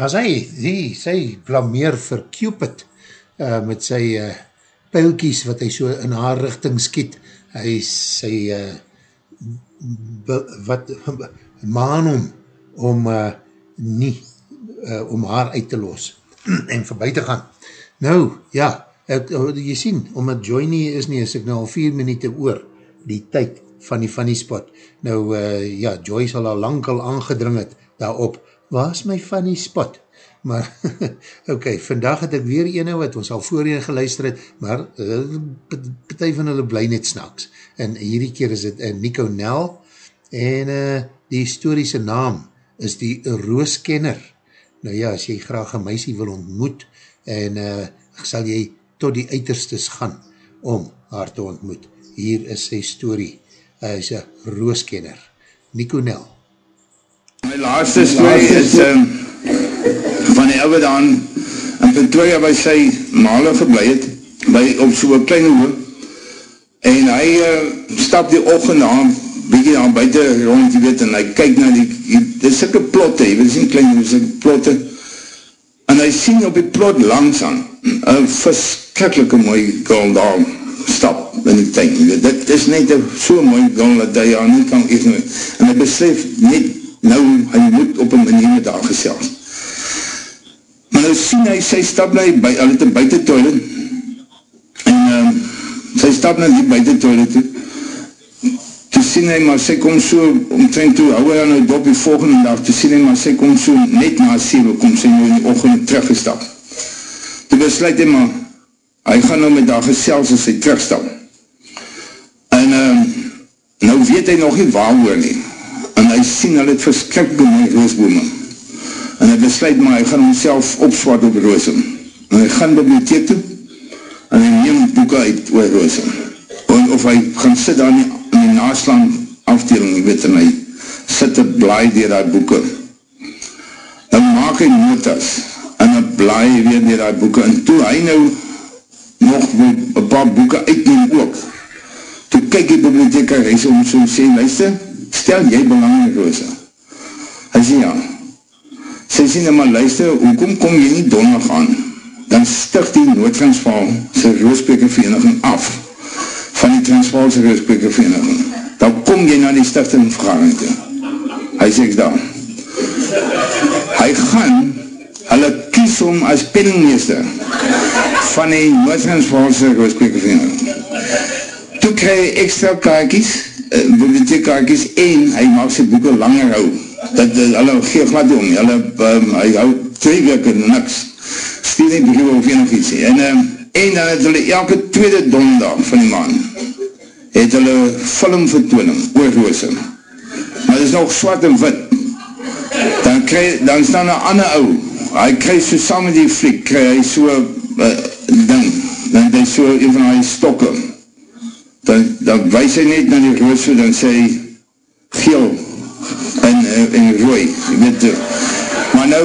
As hy, die, sy blameer vir Cupid uh, met sy uh, pijlkies wat hy so in haar richting skiet, hy sy uh, be, wat maan om om uh, nie uh, om haar uit te los en voorbij te gaan. Nou, ja, ek, jy sien, omdat Joy nie is nie, is ek nou al vier minuut oor die tyd van die funny spot. Nou, uh, ja, Joy sal al lang al aangedring het daarop, waar is my funny spot? Maar, ok, vandag het ek weer ene wat ons al voorheen geluister het, maar uh, partij van hulle bly net snaks. En hierdie keer is het uh, Nico Nel, en uh, die historische naam is die Rooskenner. Nou ja, as jy graag een meisie wil ontmoet, en uh, sal jy tot die uiterstes gaan om haar te ontmoet. Hier is sy story. Hy is een rooskenner. Nico Nel. My laaste story is um, van die ouwe daan in Pretoria by sy male geblei het, by, op so'n klein hoë, en hy uh, stap die ochend aan, bykie daar buiten rond, jy weet, en hy kyk na die, die dit is sikke plotte, jy weet, klein hoë, sikke plotte, en hy sien op die plot langs aan, een verskrikkelijke mooie girl daar stap in die weet, dit is net so mooi girl, dat hy aan nie kan eet, en hy besef net nou, hy moet op een manier met haar gesels. Maar nou sien hy, sy stap die, by, hulle het een buiten toilet, en um, sy stap na die buiten toilet toe, toe sien hy, maar sy kom so, omtrent toe, hou hy aan die dop die volgende dag, toe sien hy, maar sy kom so, net na 7, kom sy nou in die ochtend teruggestap. Toe besluit hy, maar, hy gaan nou met daar gesels as hy terugstap. En, um, nou weet hy nog nie waar hoor nie, en hy sien, hy het verskrik by my roosbome, en hy besluit maar, hy gaan homself opswat op Roosem. En hy gaan bibliotheek toe, en hy neem boeken uit oor Roosem. En of hy gaan sit daar in die, in die naslang afdeling, weet, en hy sit te blaai dier die boeken. Dan maak hy notas, en hy blaai weer dier die boeken, en toe hy nou nog een paar boeken uitneem ook, toe kyk die bibliotheker, hy sê om so sê, luister, stel jy belang in Roosem. Hy sê ja, sy sê nou maar luister, hoekom kom jy nie donderdag aan? Dan stig die Noord-Transvaal sy roosbekervereniging af van die Transvaalse roosbekervereniging. Dan kom jy na die stichting vergadering toe. Hy sê ek daar. Hy gaan, hulle kies om as penningmeester van die Noord-Transvaalse roosbekervereniging. Toe krijg hy extra kaartjes, uh, bibliotheekkaartjes en hy maak sy boeken langer hou dat uh, hulle gee glad om, hulle, um, hy hou twee weke niks, stuur nie briewe of enig iets, en, um, en dan het hulle elke tweede donderdag van die maan, het hulle filmvertooning, oorloosing, maar het is nog zwart en wit, dan, kry, dan staan een ander ou, hy krijg so saam met die fliek, krijg hy so uh, ding, dan het hy so een van die stokke, dan, dan wees hy net na die roos, dan sê hy, geel, en, en rooi, jy weet, maar nou,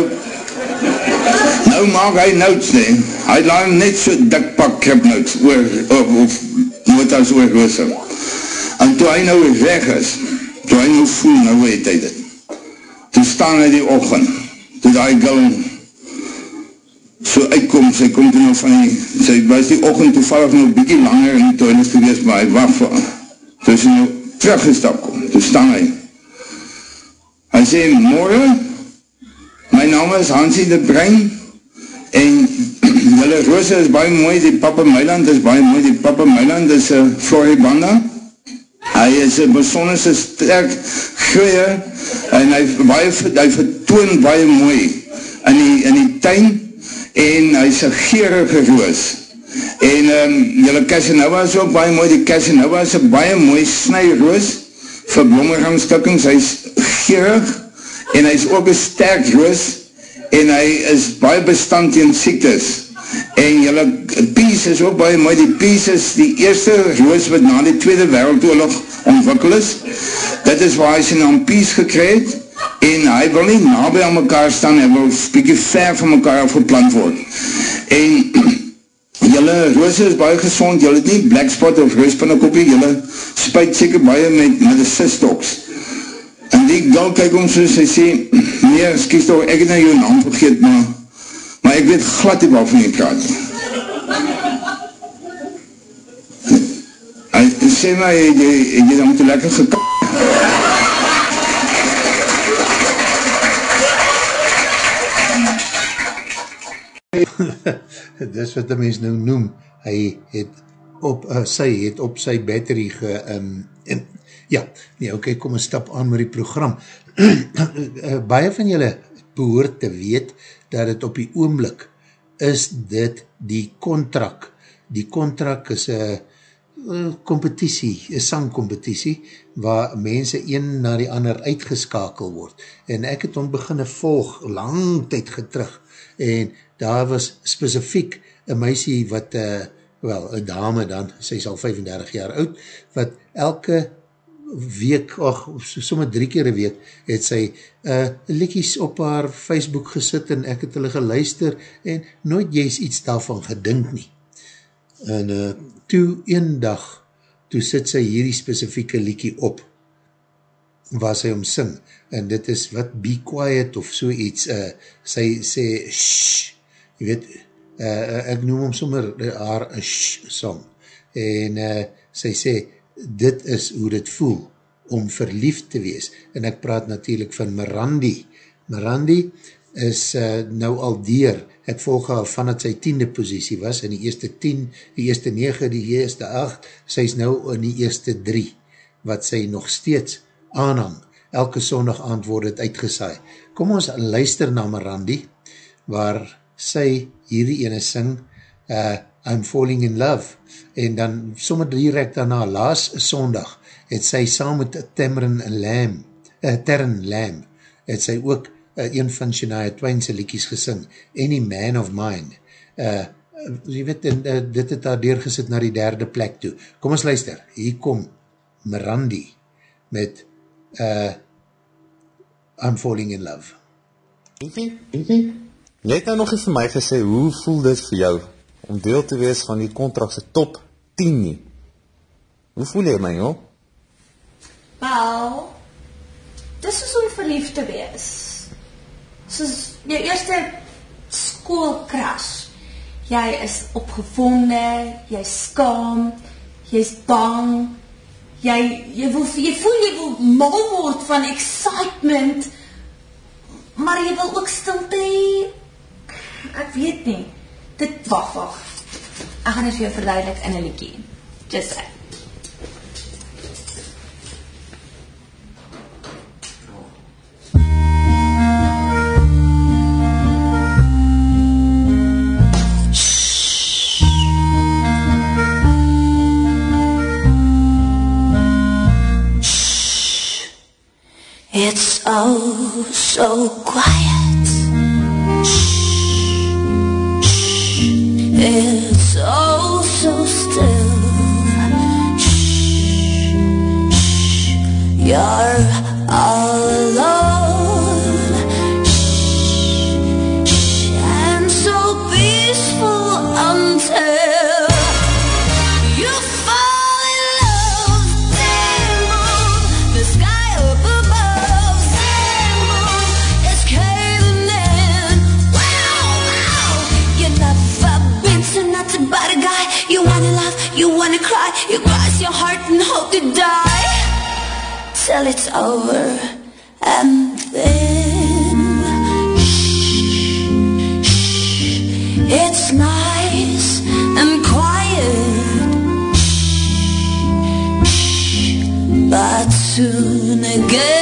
nou maak hy notes, nee, hy laat net so dik pak krip notes, oor, of, of notas oor roze, en toe hy nou weg is, toe hy nou voel, nou weet hy dit, toe staan hy die ochend, toe die gul, so uitkom, sy kom toe nou van die, sy was die ochend toevallig nou bykie langer in die toilet geweest, maar hy wacht vir, toe sy nou teruggestap kom, toe staan hy, Hy sê, morgen, my naam is Hansie de Brein, en jylle roose is baie mooi, die Papa Meiland is baie mooi, die Papa Meiland is een Floribanda, hy is een besonderse sterk groeie, en hy, baie, hy vertoon baie mooi in die, in die tuin, en hy is een geerige roos, en um, jylle Casanova is ook baie mooi, die Casanova is een baie mooi snijroos, vir blommerangstukkings, hy is gerig, en hy is ook een sterk roos, en hy is baie bestand in siektes, en jylle, Pies is ook baie mooi, die Pies is die eerste roos wat na die Tweede Wereldoorlog ontwikkel is, dit is waar hy sy naam Pies gekreed, en hy wil nie nabij aan mekaar staan, hy wil spiekie ver van mekaar afgeplant word, en jylle roose is baie gezond, jylle het nie black spot of roospannekopie, jylle spuit seker baie met, met die cystox. En die gal kyk om soos hy sê, nee, skies toch, ek het nou jou naam vergeet, maar, maar ek weet glad nie waarvan jy praat. Hy sê my, het jy, het jy dan moet lekker gekak. dis wat die mens nou noem, hy het op, uh, sy het op sy battery ge, um, en, ja, nee, okay, kom een stap aan met die program. uh, baie van julle behoort te weet, dat het op die oomblik is dit die contract, die contract is een competitie, een sangcompetitie, waar mense een na die ander uitgeskakel word. En ek het om beginne volg, lang tyd getrug, en daar was specifiek een meisie wat, uh, wel, een dame dan, sy is al 35 jaar oud, wat elke week, ach, somme drie keer een week, het sy uh, likies op haar Facebook gesit en ek het hulle geluister en nooit jy iets daarvan gedink nie. En uh, toe een dag, toe sit sy hierdie specifieke liekie op, waar sy om sing, en dit is wat be quiet of so iets, uh, sy sê, shh, jy weet, uh, ek noem hom sommer haar een shh song, en uh, sy sê, dit is hoe dit voel, om verliefd te wees, en ek praat natuurlijk van Mirandi, Mirandi is uh, nou al dier, ek volg haar van het sy tiende positie was, in die eerste 10, die eerste 9, die eerste 8, sy is nou in die eerste 3, wat sy nog steeds aanhang. Elke sondag aand word het uitgesaai. Kom ons luister na Mirandi, waar sy hierdie ene sing, uh, I'm Falling in Love, en dan sommer direct daarna, laas sondag, het sy saam met Temren Lam, uh, Terren Lam, het sy ook uh, een van Shania Twain's liekies gesing, Any Man of Mine. Uh, jy weet, en, uh, dit het daar deurgesit na die derde plek toe. Kom ons luister, hier kom Mirandi met uh, I'm Falling in Love. Evie, Evie, jy het nou nog eens vir my gesê, hoe voel dit vir jou, om deel te wees van die contractse top 10 nie? Hoe voel jy my, joh? Wel, dis is om verlief te wees. Soos jou eerste skoolkras. Jy is opgevonde, jy skaam, jy's bang. Jy jy voel jy voel jy wil mal word van excitement. Maar jy wil ook stilte. hê. Ek weet nie. Dit wag wag. Ek gaan dit vir jou verduidelik in 'n liedjie. Just say. It's oh so quiet. It's oh so still. You're alone. Till it's over and then shh, shh, it's nice and quiet. Shh, but soon again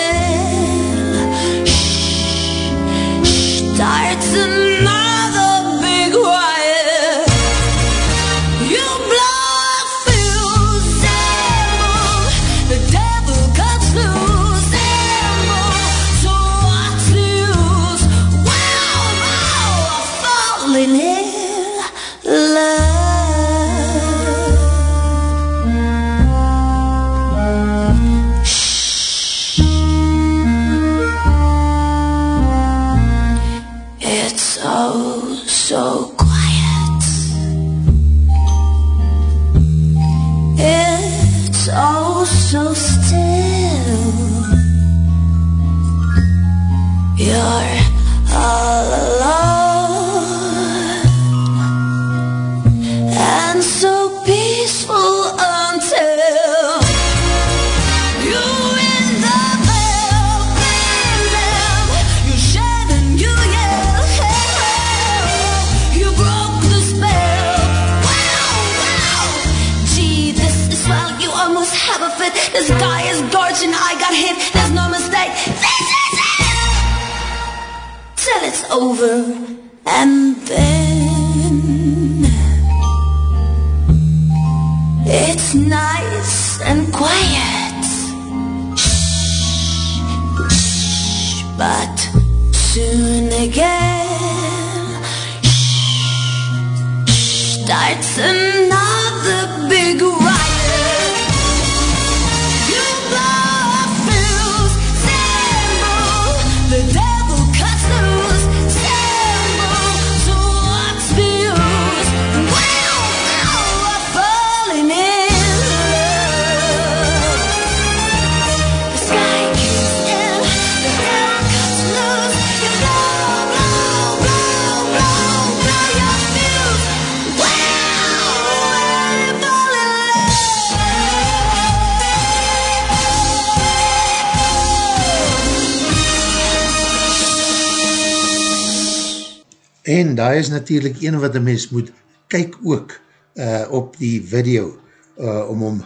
natuurlijk een wat een mens moet kyk ook uh, op die video uh, om hom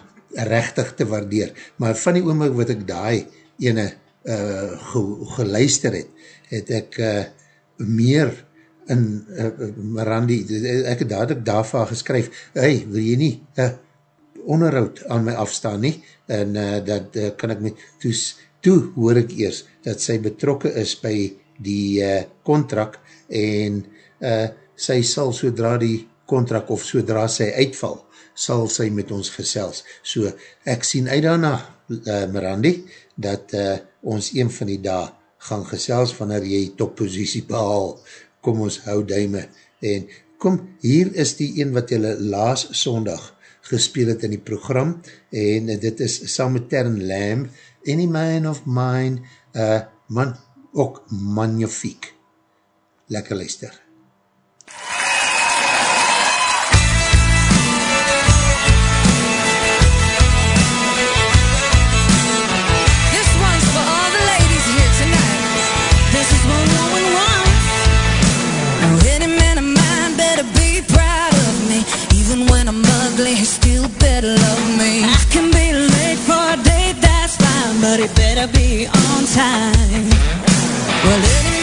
rechtig te waardeer. Maar van die oomlik wat ek daai ene uh, ge, geluister het, het ek uh, meer in uh, Mirandi, ek het dadelijk daarvan geskryf, hey, wil jy nie uh, onderhoud aan my afstaan nie, en uh, dat uh, kan ek met, toe, toe hoor ek eers, dat sy betrokke is by die uh, contract, en uh, sy sal sodra die contract, of sodra sy uitval, sal sy met ons gesels. So, ek sien uit daarna, uh, Mirandi, dat uh, ons een van die dag gaan gesels, wanneer jy toppositie behaal, kom ons hou duime, en kom, hier is die een wat jylle laas sondag gespeel het in die program, en dit is saam met Tern Lamb, Any Man of Mine, uh, man, ook magnifiek. Lekker luister. I'm he still better love me. I can be late for a date, that's fine, but it better be on time. Well, any man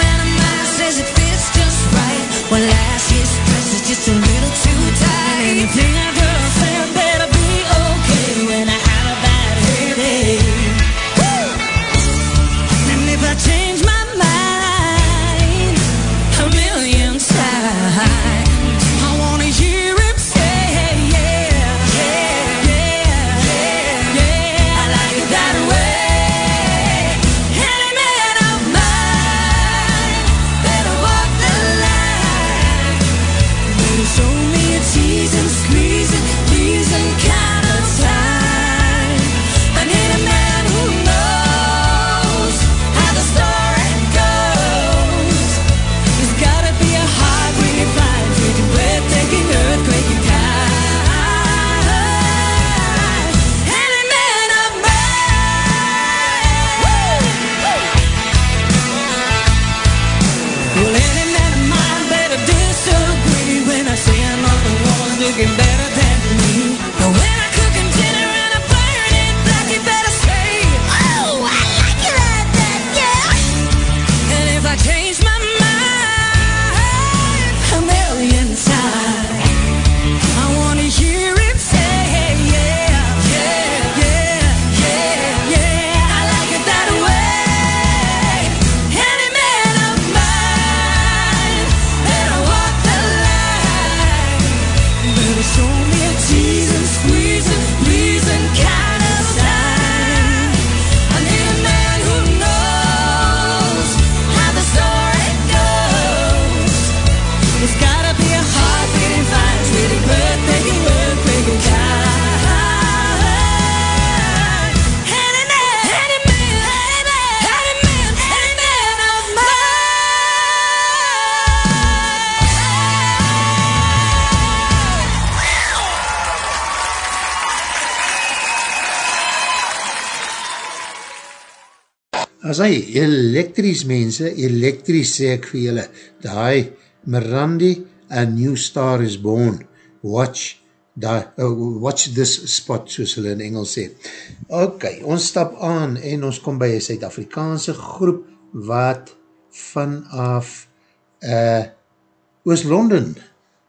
As hy elektries mense, elektries sê ek vir julle, die Mirandi, A New Star is Born, watch, die, uh, watch this spot, soos hulle in Engels sê. Ok, ons stap aan en ons kom by een Suid-Afrikaanse groep wat vanaf uh, Oost-London,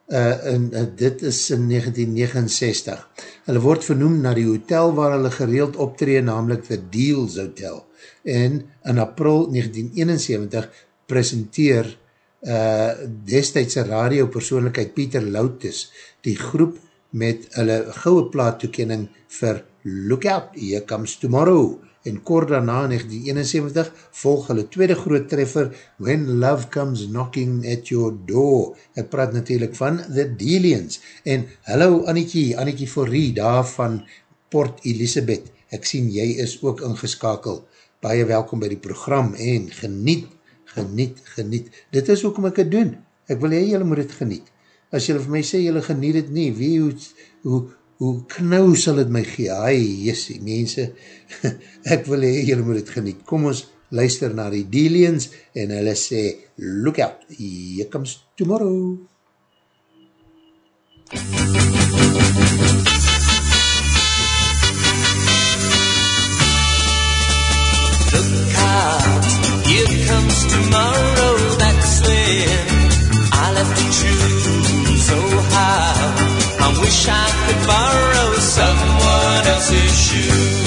uh, en, uh, dit is in 1969. Hulle word vernoem na die hotel waar hulle gereeld optree, namelijk The Deals Hotel. En in april 1971 presenteer uh, destijdse radiopersoonlijkheid Pieter Loutus die groep met hulle gouwe plaat toekening vir Look Out, Here Comes Tomorrow. En kort daarna, 1971, volg hulle tweede groot treffer When Love Comes Knocking at Your Door. Ek praat natuurlijk van The Delians. En hallo Annikie, Annikie Forrie, daar van Port Elizabeth. Ek sien jy is ook ingeskakel. Baie welkom by die program en geniet, geniet, geniet. Dit is ook om ek het doen. Ek wil jy, jylle moet het geniet. As jylle vir my sê, jylle geniet het nie, wie, hoe, hoe, hoe knou sal het my gee? Ai, jessie, mense, ek wil jy, jylle moet het geniet. Kom ons luister na die Delians en hulle sê, look out, here comes tomorrow. Look out, here comes tomorrow. Wish I could borrow someone else's shoes.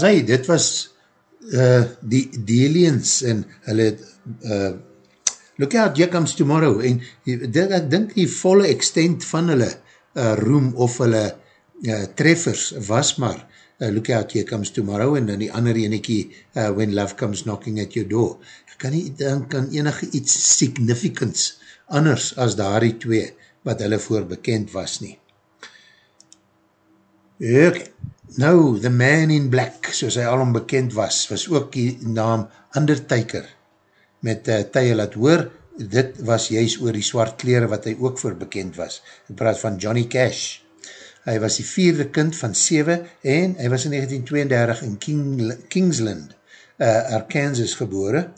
As hy, dit was uh, die Delians en hulle het, uh, look out, here comes tomorrow. En dit, ek dink die volle extent van hulle uh, roem of hulle uh, treffers was maar uh, look out, here comes tomorrow en dan die ander enekie uh, when love comes knocking at your door. Ek kan nie denk aan enige iets significants anders as daar die twee wat hulle voor bekend was nie. Ok, nou, The Man in Black, soos hy al onbekend was, was ook die naam Undertaker, met uh, tye laat hoor, dit was juist oor die zwart kleren wat hy ook voor bekend was. Ek praat van Johnny Cash. Hy was die vierde kind van 7 en hy was in 1932 in King, Kingsland, uh, Arkansas gebore.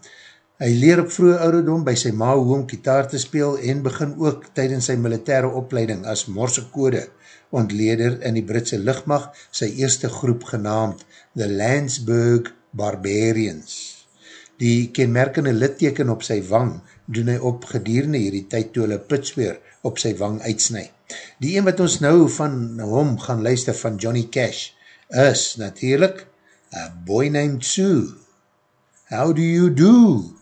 Hy leer op vroege ouderdom by sy ma hoe om kitaar te speel en begin ook tydens sy militaire opleiding as morsekode ontleder in die Britse luchtmacht sy eerste groep genaamd The Landsburg Barbarians. Die kenmerkende litteken op sy wang doen hy op gedierende hierdie tyd toe hulle pitsweer op sy wang uitsnij. Die een wat ons nou van hom gaan luister van Johnny Cash is natuurlijk A Boy Named Sue. How do you do?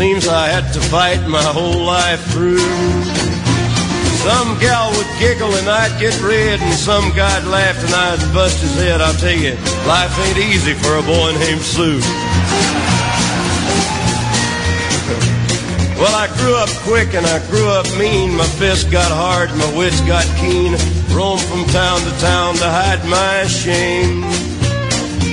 Seems I had to fight my whole life through. Some gal would giggle and I'd get red, and some guy'd laugh and I'd bust his head. I'll tell you, life ain't easy for a boy named Sue. Well, I grew up quick and I grew up mean. My fists got hard, my wits got keen. Roamed from town to town to hide my shame.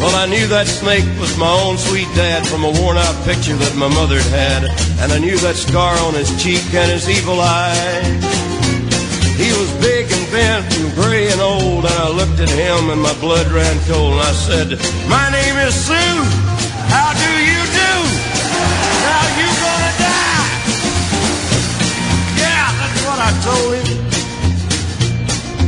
Well, I knew that snake was my own sweet dad from a worn out picture that my mother had, and I knew that scar on his cheek and his evil eye. He was big and bent and gray and old, and I looked at him and my blood ran cold, and I said, My name is Sue. How do you do? Now you gonna die. Yeah, that's what I told him.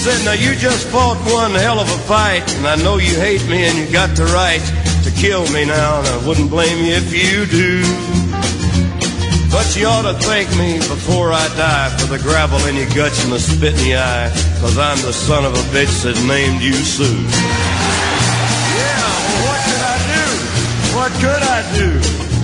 Said, now you just fought one hell of a fight. And I know you hate me and you got the right to kill me now. And I wouldn't blame you if you do. But you ought to thank me before I die for the gravel in your guts and the spit in your eye. Cause I'm the son of a bitch that named you Sue. Yeah, well, what could I do? What could I do?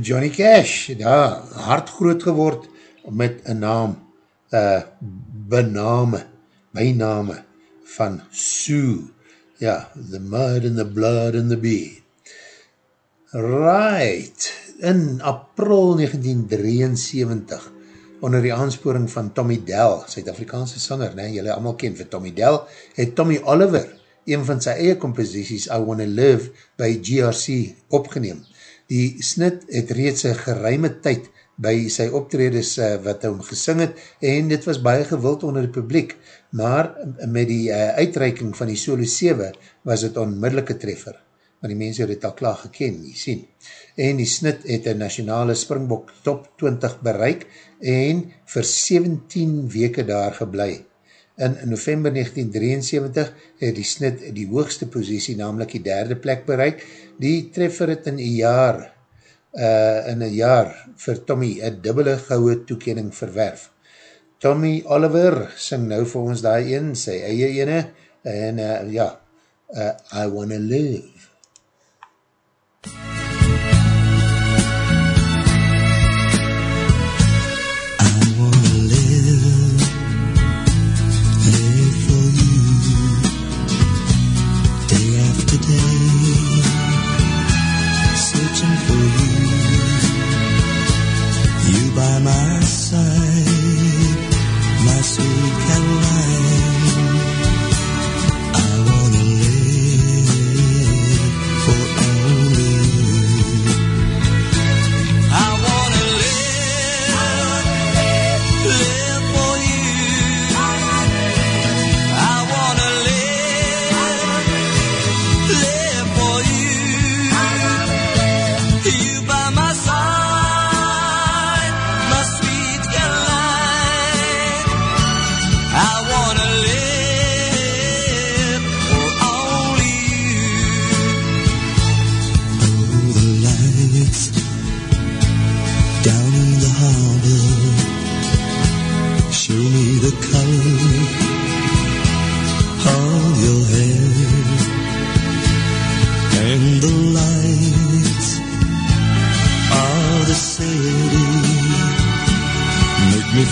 Johnny Cash, ja, hard groot geword met een naam, uh, bename, bijname van Sue. Ja, the mud and the blood and the bee. Right, in april 1973, onder die aansporing van Tommy Dell, Suid-Afrikaanse sanger, ne, jylle allemaal ken vir Tommy Dell, het Tommy Oliver, een van sy eie composities, I Wanna Live, by GRC opgeneem. Die snit het reeds een geruime tyd by sy optredes uh, wat hom gesing het, en dit was baie gewild onder die publiek, maar met die uh, uitreiking van die solo 7 was het onmiddellike treffer, want die mense het het al klaar geken, jy sien. En die snit het een nationale Springbok top 20 bereik, en vir 17 weke daar geblei. In november 1973 het die snit die hoogste posiesie, namelijk die derde plek bereik. Die treffer het in een jaar, uh, in een jaar vir Tommy een dubbele gouwe toekening verwerf. Tommy Oliver sing nou vir ons daar een, sy eie ene, en uh, ja, uh, I Wanna Live. Live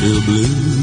blue.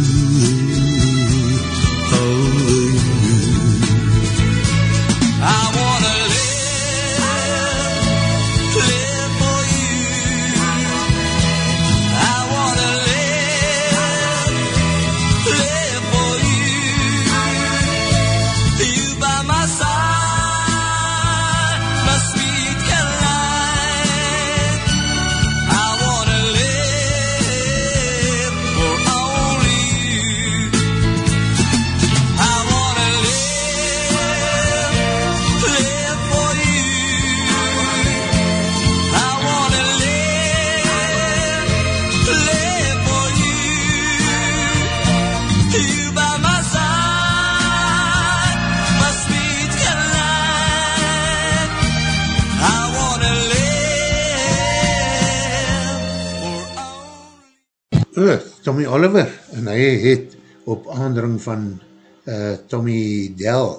Tommy Oliver en hy het op aandring van uh, Tommy Dell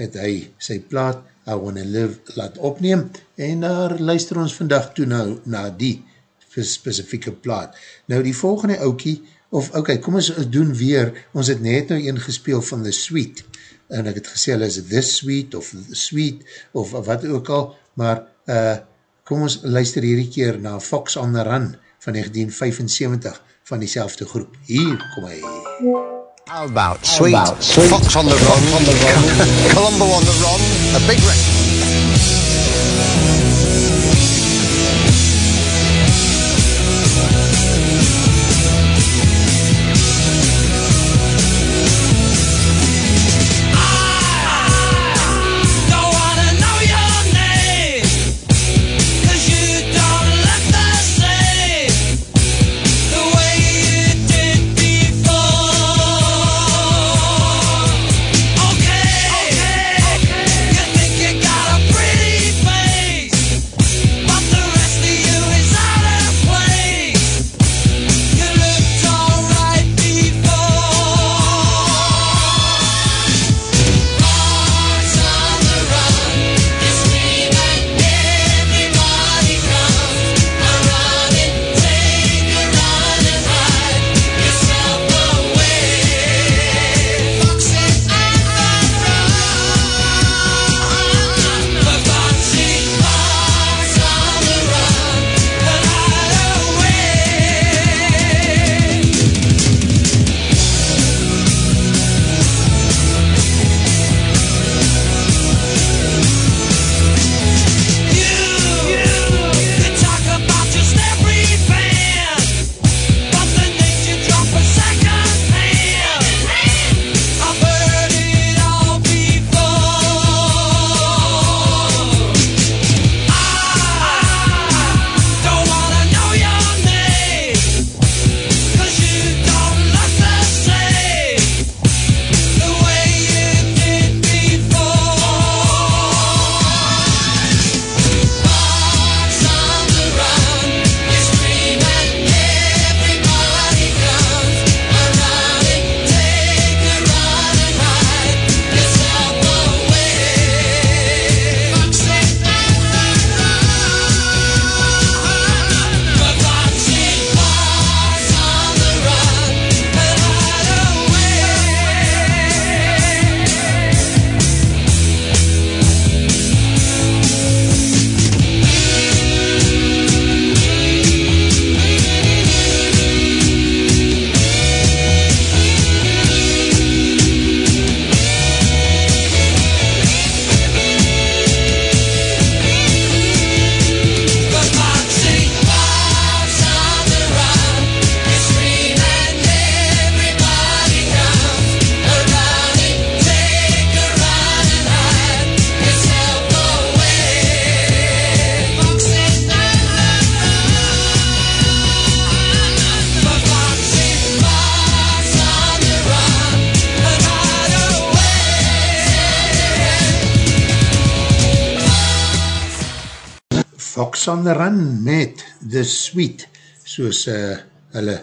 het hy sy plaat I Wanna Live laat opneem en daar luister ons vandag toe nou na die specifieke plaat. Nou die volgende oukie, of ok, kom ons doen weer, ons het net nou een gespeel van The Sweet, en ek het gesê hulle is This Sweet, of The Sweet, of wat ook al, maar uh, kom ons luister hierdie keer na Fox on the Run van 1975, van diezelfde groep. Hier kom hij. How about sweet, Fox on the Run, Colombo on the Run, a big record. Sanderan met The Sweet, soos uh, hulle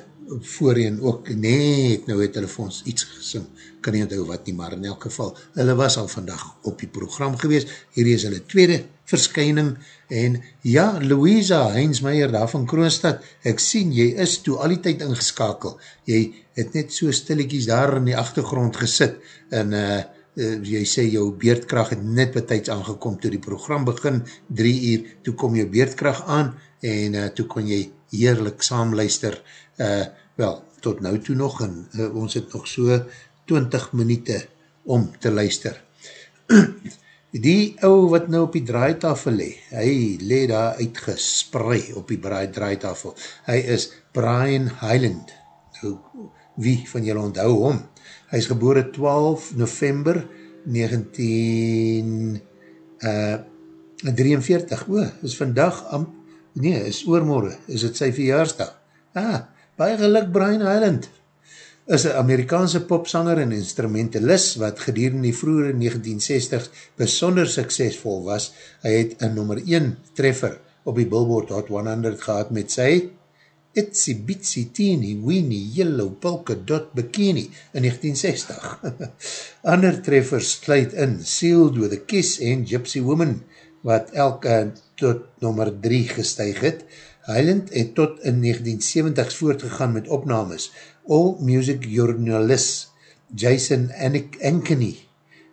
voorheen ook net, nou het hulle vir ons iets gesing, kan nie onthou wat nie, maar in elk geval, hulle was al vandag op die program gewees, hierdie is hulle tweede verskyning, en ja, Louisa Heinzmeier daar van Kroonstad, ek sien, jy is toe al die tyd ingeskakel, jy het net so stilletjies daar in die achtergrond gesit, en uh, jy sê jou beerdkracht het net betijds aangekom, toe die program begin, drie uur, toe kom jou beerdkracht aan, en uh, toe kon jy heerlik saamluister, uh, wel, tot nou toe nog, en uh, ons het nog so 20 minute om te luister. Die ou wat nou op die draaitafel le, hy le daar uitgesprei op die draaitafel, hy is Brian Highland, nou, wie van julle onthou hom? Hy is gebore 12 november 1943, uh, o, is vandag, am, nee, is oormorgen, is het sy verjaarsdag. Ah, baie geluk Brian Highland, is een Amerikaanse popsanger en instrumentalist wat gedurende die vroere 1960 besonder suksesvol was. Hy het een nummer 1 treffer op die Billboard Hot 100 gehad met sy Itsy Bitsy Teeny Weeny Yellow Polka Dot Bikini in 1960. Ander treffers sluit in Sealed with a Kiss en Gypsy Woman wat elke tot nummer 3 gestuig het. Highland het tot in 1970s voortgegaan met opnames. All music journalist Jason Ankeny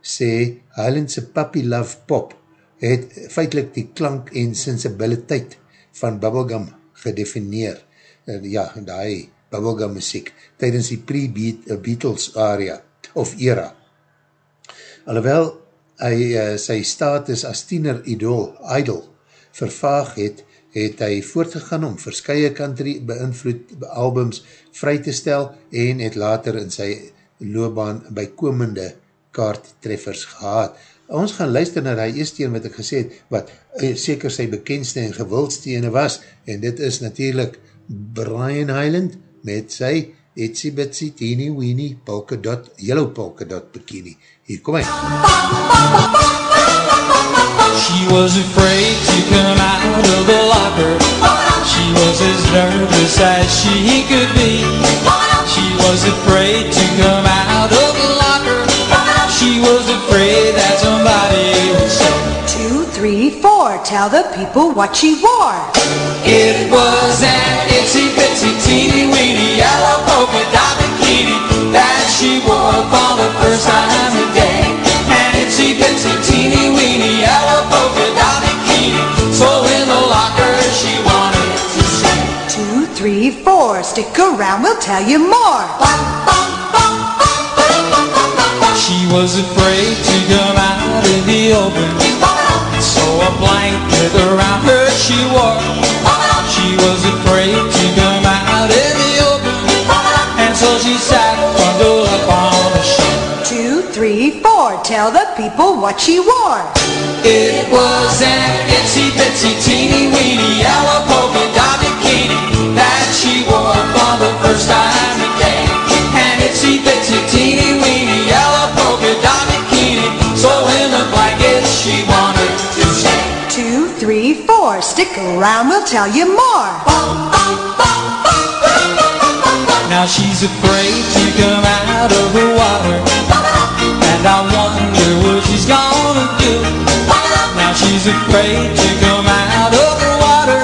sê Highlandse Puppy Love Pop het feitlik die klank en sensibiliteit van bubblegum gedefinieer. Uh, ja, die bubblegum muziek tydens die pre-Beatles area of era. Alhoewel hy uh, sy status as tiener idol, idol vervaag het, het hy voortgegaan om verskye country beïnvloed albums vry te stel en het later in sy loopbaan bykomende kaarttreffers gehad. Ons gaan luister na die eerste een wat ek gesê het, wat seker sy bekendste en gewildste was, en dit is natuurlijk Brian Highland met sy Itsy Bitsy Teeny Weeny Polka Dot, Yellow Polka Dot Bikini. Hier kom hy. She was afraid to come out of the locker. She was as nervous as she could be. She was afraid to come out Tell the people what she wore. It was an itsy bitsy teeny weeny yellow polka dot bikini that she wore for the first time today. An itsy bitsy teeny weeny yellow polka dot bikini. So in the locker she wanted to say, Two, three, four. Stick around, we'll tell you more. She was afraid to come out in the open. A blanket around her she wore. She was afraid to come out in the open. And so she sat bundled up on the shore. Two, three, four. Tell the people what she wore. It was an itsy bitsy teeny weeny yellow polka dot bikini that she wore for the first time four. Stick around, we'll tell you more. Now she's afraid to come out of the water. And I wonder what she's gonna do. Now she's afraid to come out of the water.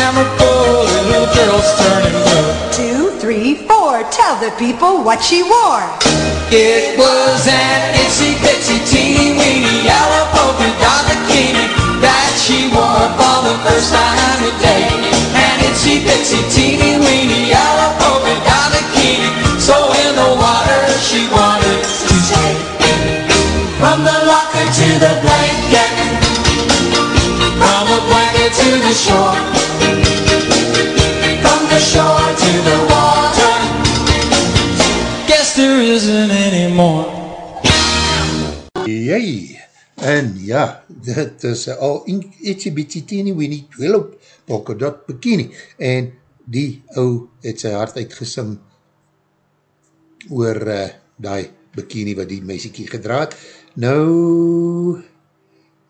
And the poor little girl's turning blue. Two, three, four. Tell the people what she wore. It was an itsy bitsy teeny weeny yellow polka dot bikini she wore for the first time today. An itsy bitsy teeny weeny en ja, dit is al ietsie bietsie teenie weenie twilop polka dot bikini, en die ou het sy hart uitgesing oor uh, die bikini wat die meisiekie gedraad. Nou,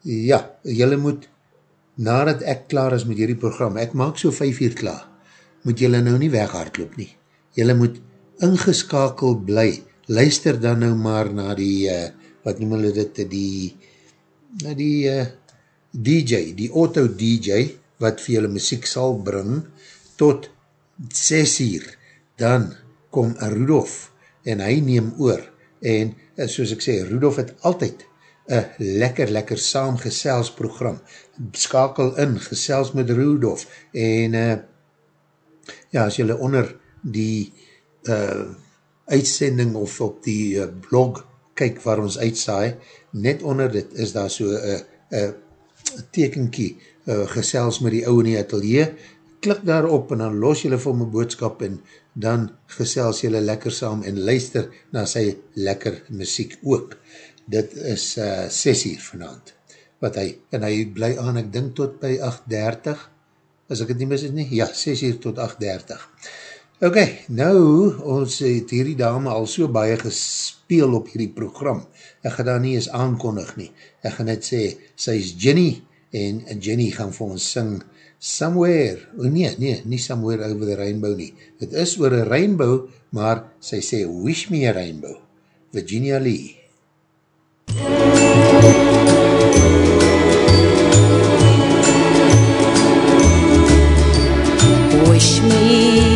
ja, jylle moet, nadat ek klaar is met hierdie program, ek maak so 5 uur klaar, moet jylle nou nie weghardloop nie. Jylle moet ingeskakel bly. Luister dan nou maar na die, uh, wat noem hulle dit, die, na die uh, DJ, die auto DJ, wat vir julle muziek sal bring, tot 6 uur, dan kom Rudolf, en hy neem oor, en uh, soos ek sê, Rudolf het altyd een lekker, lekker saamgesels program, skakel in, gesels met Rudolf, en uh, ja, as julle onder die uh, uitsending of op die uh, blog kyk waar ons uitsaai, net onder dit is daar so een uh, uh, tekenkie uh, gesels met die ou in die atelier, klik daarop en dan los jylle vir my boodskap en dan gesels jylle lekker saam en luister na sy lekker muziek ook. Dit is uh, 6 uur vanavond wat hy, en hy bly aan, ek dink tot by 8.30, as ek het nie mis het nie, ja, 6 uur tot 8.30. Ok, nou, ons het hierdie dame al so baie gespeel op hierdie program, ek ga daar nie eens aankondig nie, ek ga net sê, sy is Jenny, en Jenny gaan vir ons sing Somewhere, oh nee, nee, nie Somewhere over the Rainbow nie, het is oor een rainbow, maar sy sê, Wish me a rainbow, Virginia Lee. Wish me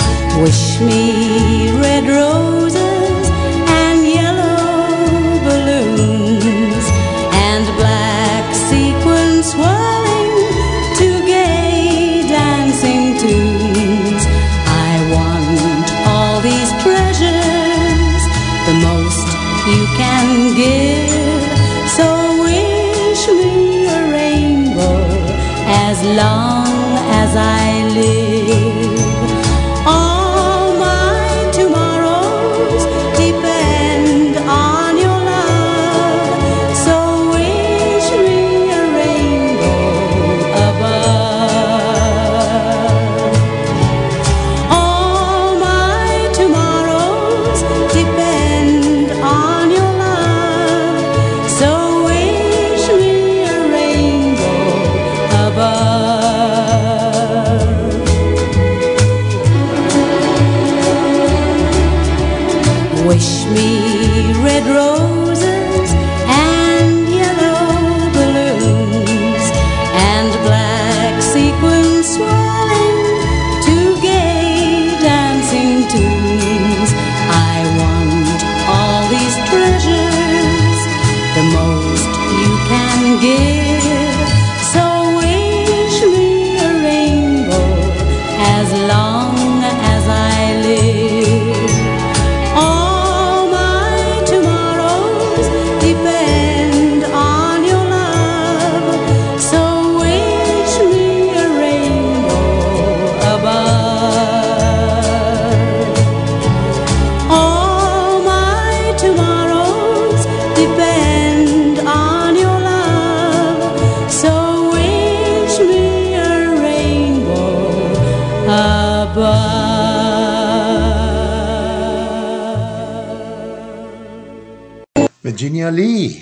Wish me red roses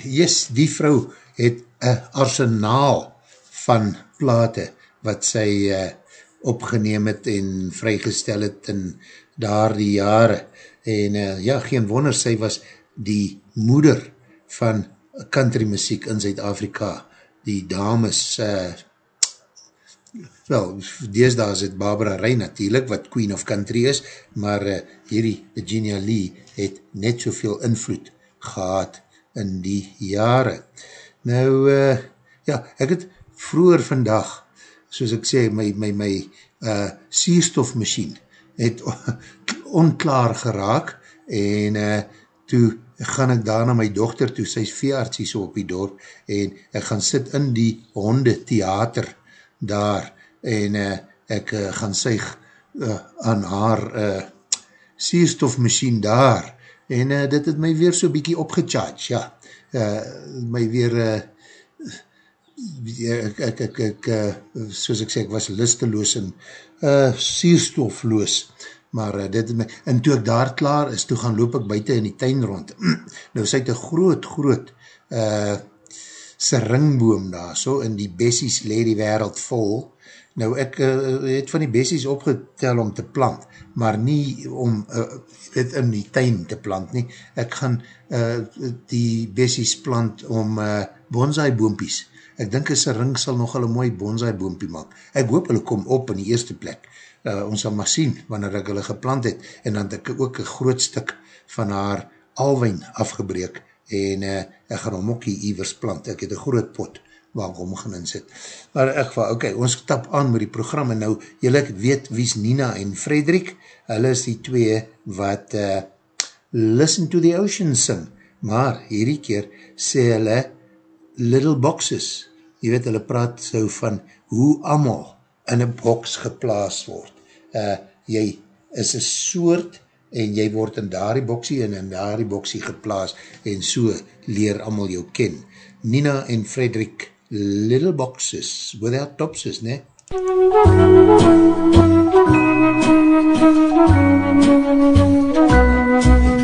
yes, die vrou het een arsenaal van plate wat sy uh, opgeneem het en vrygestel het in daar die jare. En uh, ja, geen wonder, sy was die moeder van country muziek in Zuid-Afrika. Die dames, uh, wel, deesdaar is het Barbara Rijn natuurlijk, wat Queen of Country is, maar uh, hierdie Virginia Lee het net soveel invloed gehad in die jare. Nou, uh, ja, ek het vroeger vandag, soos ek sê, my, my, my uh, sierstofmachine het onklaar geraak en uh, toe gaan ek daar na my dochter toe, sy is veeartsie so op die dorp en ek gaan sit in die honde theater daar en uh, ek uh, gaan sy uh, aan haar uh, sierstofmachine daar, en uh, dit het my weer so bykie opgecharge, ja, uh, my weer, uh, ek, ek, ek, ek uh, soos ek sê, ek was lusteloos en uh, sierstofloos, maar uh, dit het my, en toe ek daar klaar is, toe gaan loop ek buiten in die tuin rond, nou sy het een groot, groot, uh, sy ringboom daar, so, in die bessies leer die wereld vol, nou ek uh, het van die bessies opgetel om te plant, maar nie om uh, dit in die tuin te plant nie, ek gaan uh, die bessies plant om uh, bonsai boompies, ek dink is ring sal nogal een mooi bonsai boompie maak, ek hoop hulle kom op in die eerste plek, uh, ons sal maar sien wanneer ek hulle geplant het, en dan het ek ook een groot stuk van haar alwijn afgebreek, en uh, ek gaan hom ook hier ivers plant, ek het een groot pot, waar ek hom gaan inzet. Maar ek va, oké, okay, ons tap aan met die program, en nou, jylle weet wie's Nina en Frederik, hulle is die twee wat uh, Listen to the Ocean sing, maar hierdie keer sê hulle Little Boxes, jy weet, hulle praat so van hoe amal in een box geplaas word. Uh, jy is een soort en jy word in daardie boksie en in daardie boksie geplaas en so leer amal jou ken. Nina en Frederik, Little Boxes, without topses, ne?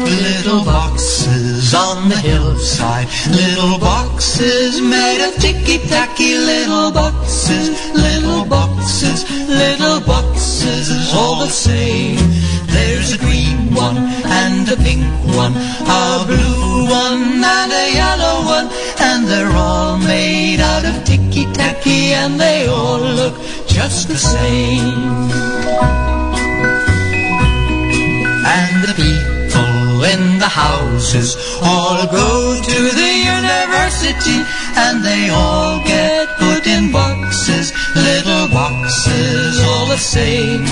Little boxes on the hillside, little boxes made of ticky-tacky, little boxes, little boxes, little boxes is all the same. There's a green one and a pink one, a blue one and a yellow one, and they're all made out of ticky-tacky and they all look just the same. And the people in the houses all go to the university and they all get little boxes all the same.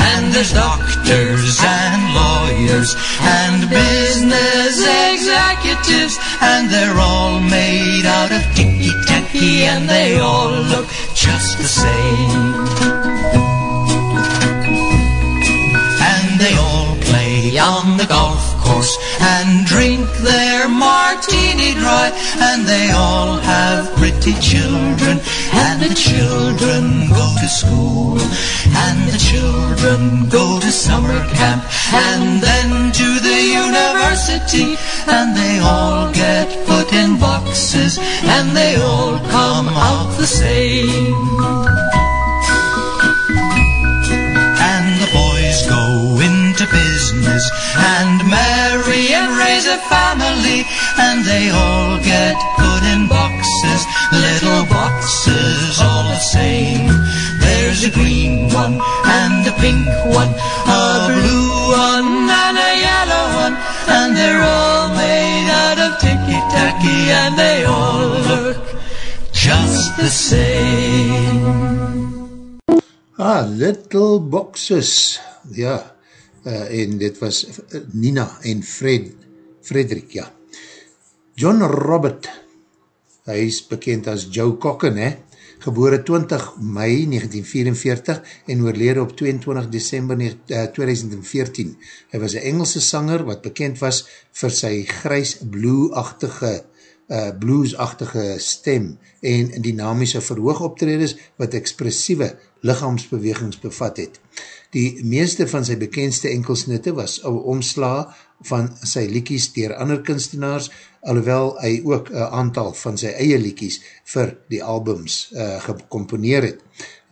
And there's doctors and lawyers and business executives and they're all made out of ticky-tacky and they all look just the same. And they all play on the golf course and drink their martini dry. And they all have pretty children. And the children go to school. And the children go to summer camp. And then to the university. And they all get put in boxes. And they all come out the same. And the a family and they all get put in boxes, little boxes all the same. There's a green one and a pink one, a blue one and a yellow one and they're all made out of ticky-tacky and they all look just the same. Ah, Little Boxes, ja, uh, en dit was Nina en Fred, Frederik, ja. John Robert, hy is bekend as Joe Cocken, he, gebore 20 mei 1944 en oorlede op 22 december 2014. Hy was een Engelse sanger wat bekend was vir sy grys blue-achtige uh, blues-achtige stem en dynamische verhoogoptreders wat expressieve lichaamsbewegings bevat het. Die meeste van sy bekendste enkelsnitte was omsla van sy liekies dier ander kunstenaars, alhoewel hy ook een aantal van sy eie liekies vir die albums uh, gecomponeer het.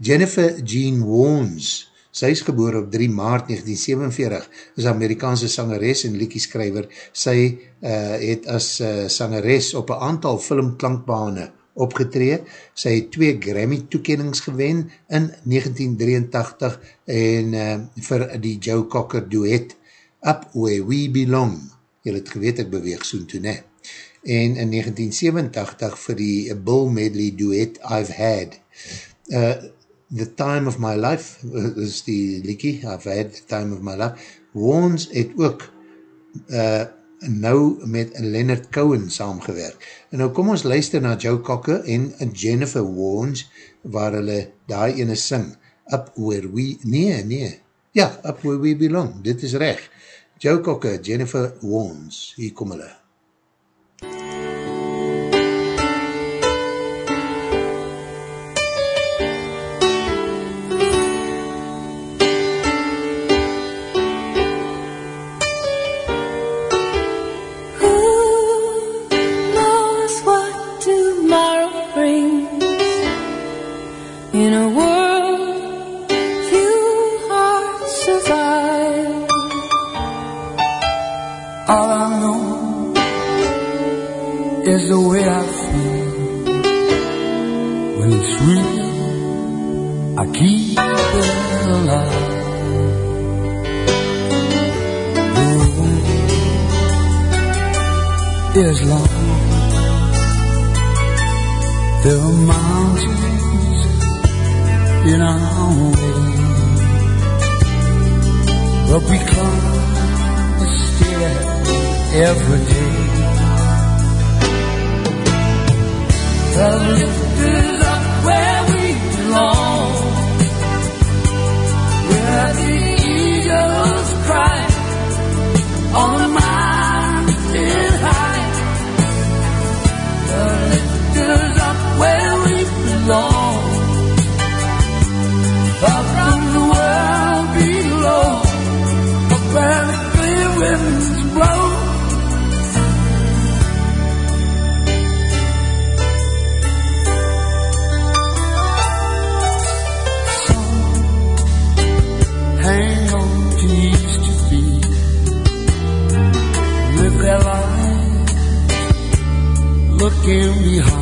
Jennifer Jean Wons, sy is geboor op 3 maart 1947, is Amerikaanse sangeres en liekieskrijver. Sy uh, het as uh, sangeres op een aantal filmklankbane opgetree. Sy het twee Grammy toekennings gewen in 1983 en uh, vir die Joe Cocker duet Up Where We Belong. Jy het geweet ek beweeg soen toe, ne? En in 1987 vir die Bull Medley duet I've Had. Uh, the Time of My Life uh, is die liekie, I've Had the Time of My Life. Woons het ook uh, nou met Leonard Cohen saamgewerk. En nou kom ons luister na Joe Cocker en Jennifer Warnes, waar hulle daar ene sing, Up Where We, nee, nee, ja, Up Where We Belong, dit is recht. Joe Cocker, Jennifer Warnes, hier kom hulle. Is the way I feel when it's real. I keep it alive. The road is long. There are mountains in our way, but we climb a stair every day. The can be hard.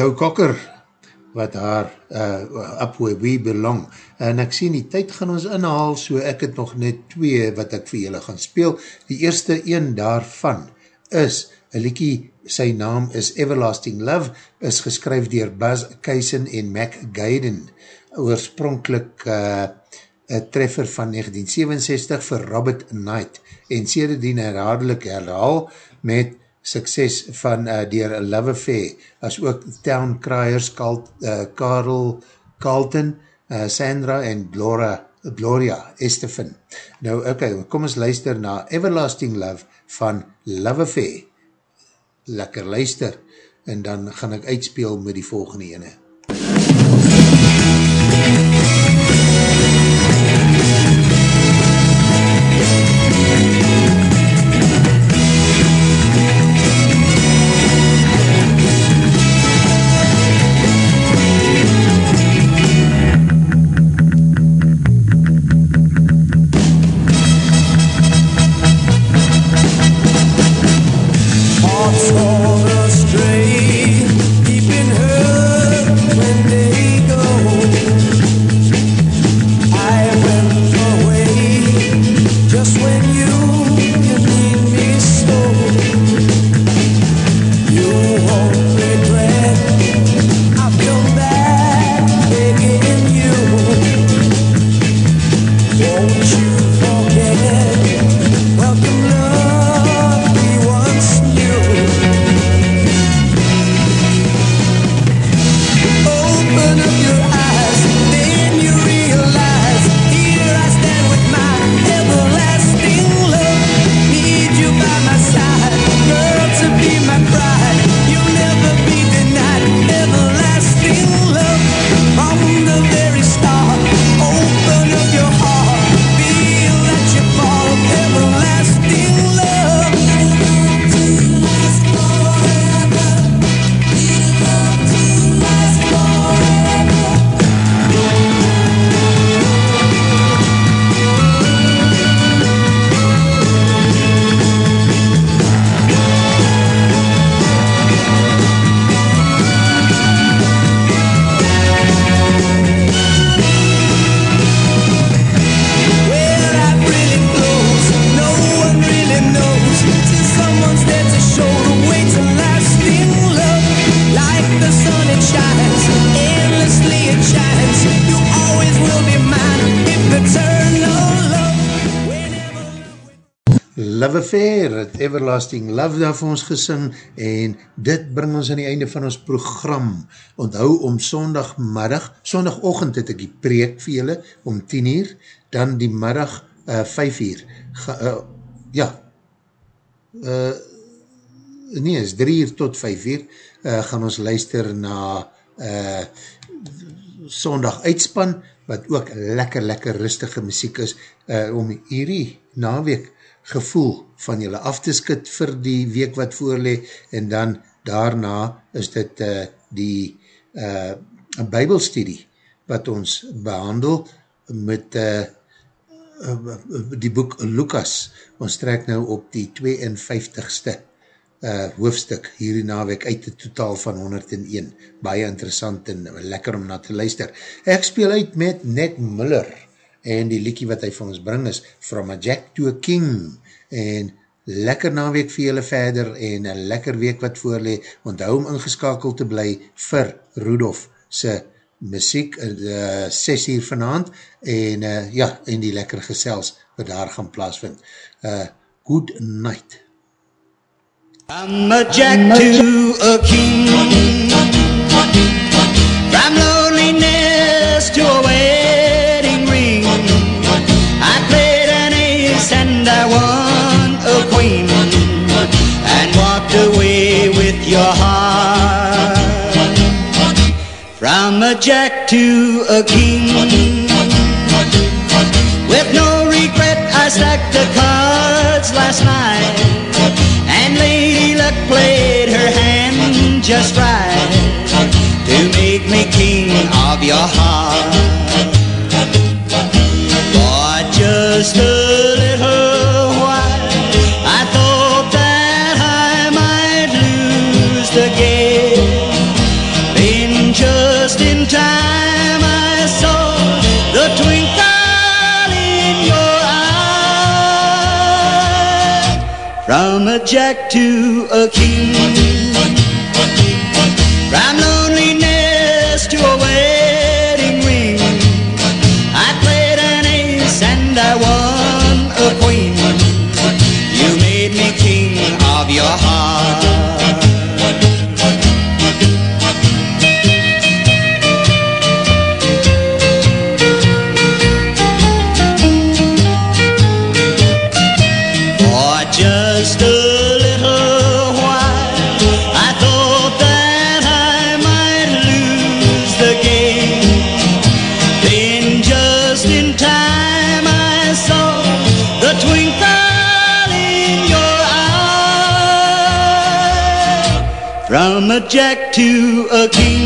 Joe Cocker, wat haar uh, Up Where We Belong, en ek sien die tyd gaan ons inhaal, so ek het nog net twee wat ek vir julle gaan speel. Die eerste een daarvan is, een liekie, sy naam is Everlasting Love, is geskryf dier Buzz Kaysen en Mac Gaiden, oorspronkelijk uh, treffer van 1967 vir Robert Knight, en sedertdien herhaardelik herhaal met sukses van uh, dier Love Affair, as ook Town Criers, Carl, uh, Carl Carlton, uh, Sandra en Gloria, Gloria Estefan. Nou, okay, kom ons luister na Everlasting Love van Love Affair. Lekker luister, en dan gaan ek uitspeel met die volgende ene. Love Affair, het Everlasting Love daar vir ons gesing en dit bring ons aan die einde van ons program. Onthou om sondagmiddag, sondagochtend het ek die preek vir julle om 10 uur, dan die middag eh, uh, 5 uur. Ga, uh, eh, ja, uh, nee, is 3 uur tot 5 uur, uh, gaan ons luister na uh, sondag uitspan, wat ook lekker, lekker rustige muziek is, uh, om hierdie naweek gevoel van julle af te skit vir die week wat voorle en dan daarna is dit uh, die uh, bybelstudie wat ons behandel met uh, die boek Lukas. Ons trek nou op die 52ste uh, hoofdstuk hierdie naweek uit die totaal van 101. Baie interessant en lekker om na te luister. Ek speel uit met Ned Muller en die liekie wat hy vir ons bring is From a Jack to a King en lekker naweek vir julle verder en een lekker week wat voorlee, onthou om ingeskakeld te bly vir Rudolf sy muziek, uh, 6 uur vanavond en uh, ja, en die lekker gesels wat daar gaan plaasvind. Uh, good night. I'm a jack to a king From loneliness to a wedding ring I played an ace and I won a queen And walked away with your heart From a jack to a king. With no regret I stacked the cards last night. And Lady Luck played her hand just right To make me king of your heart From a jack to a king From a jack to a king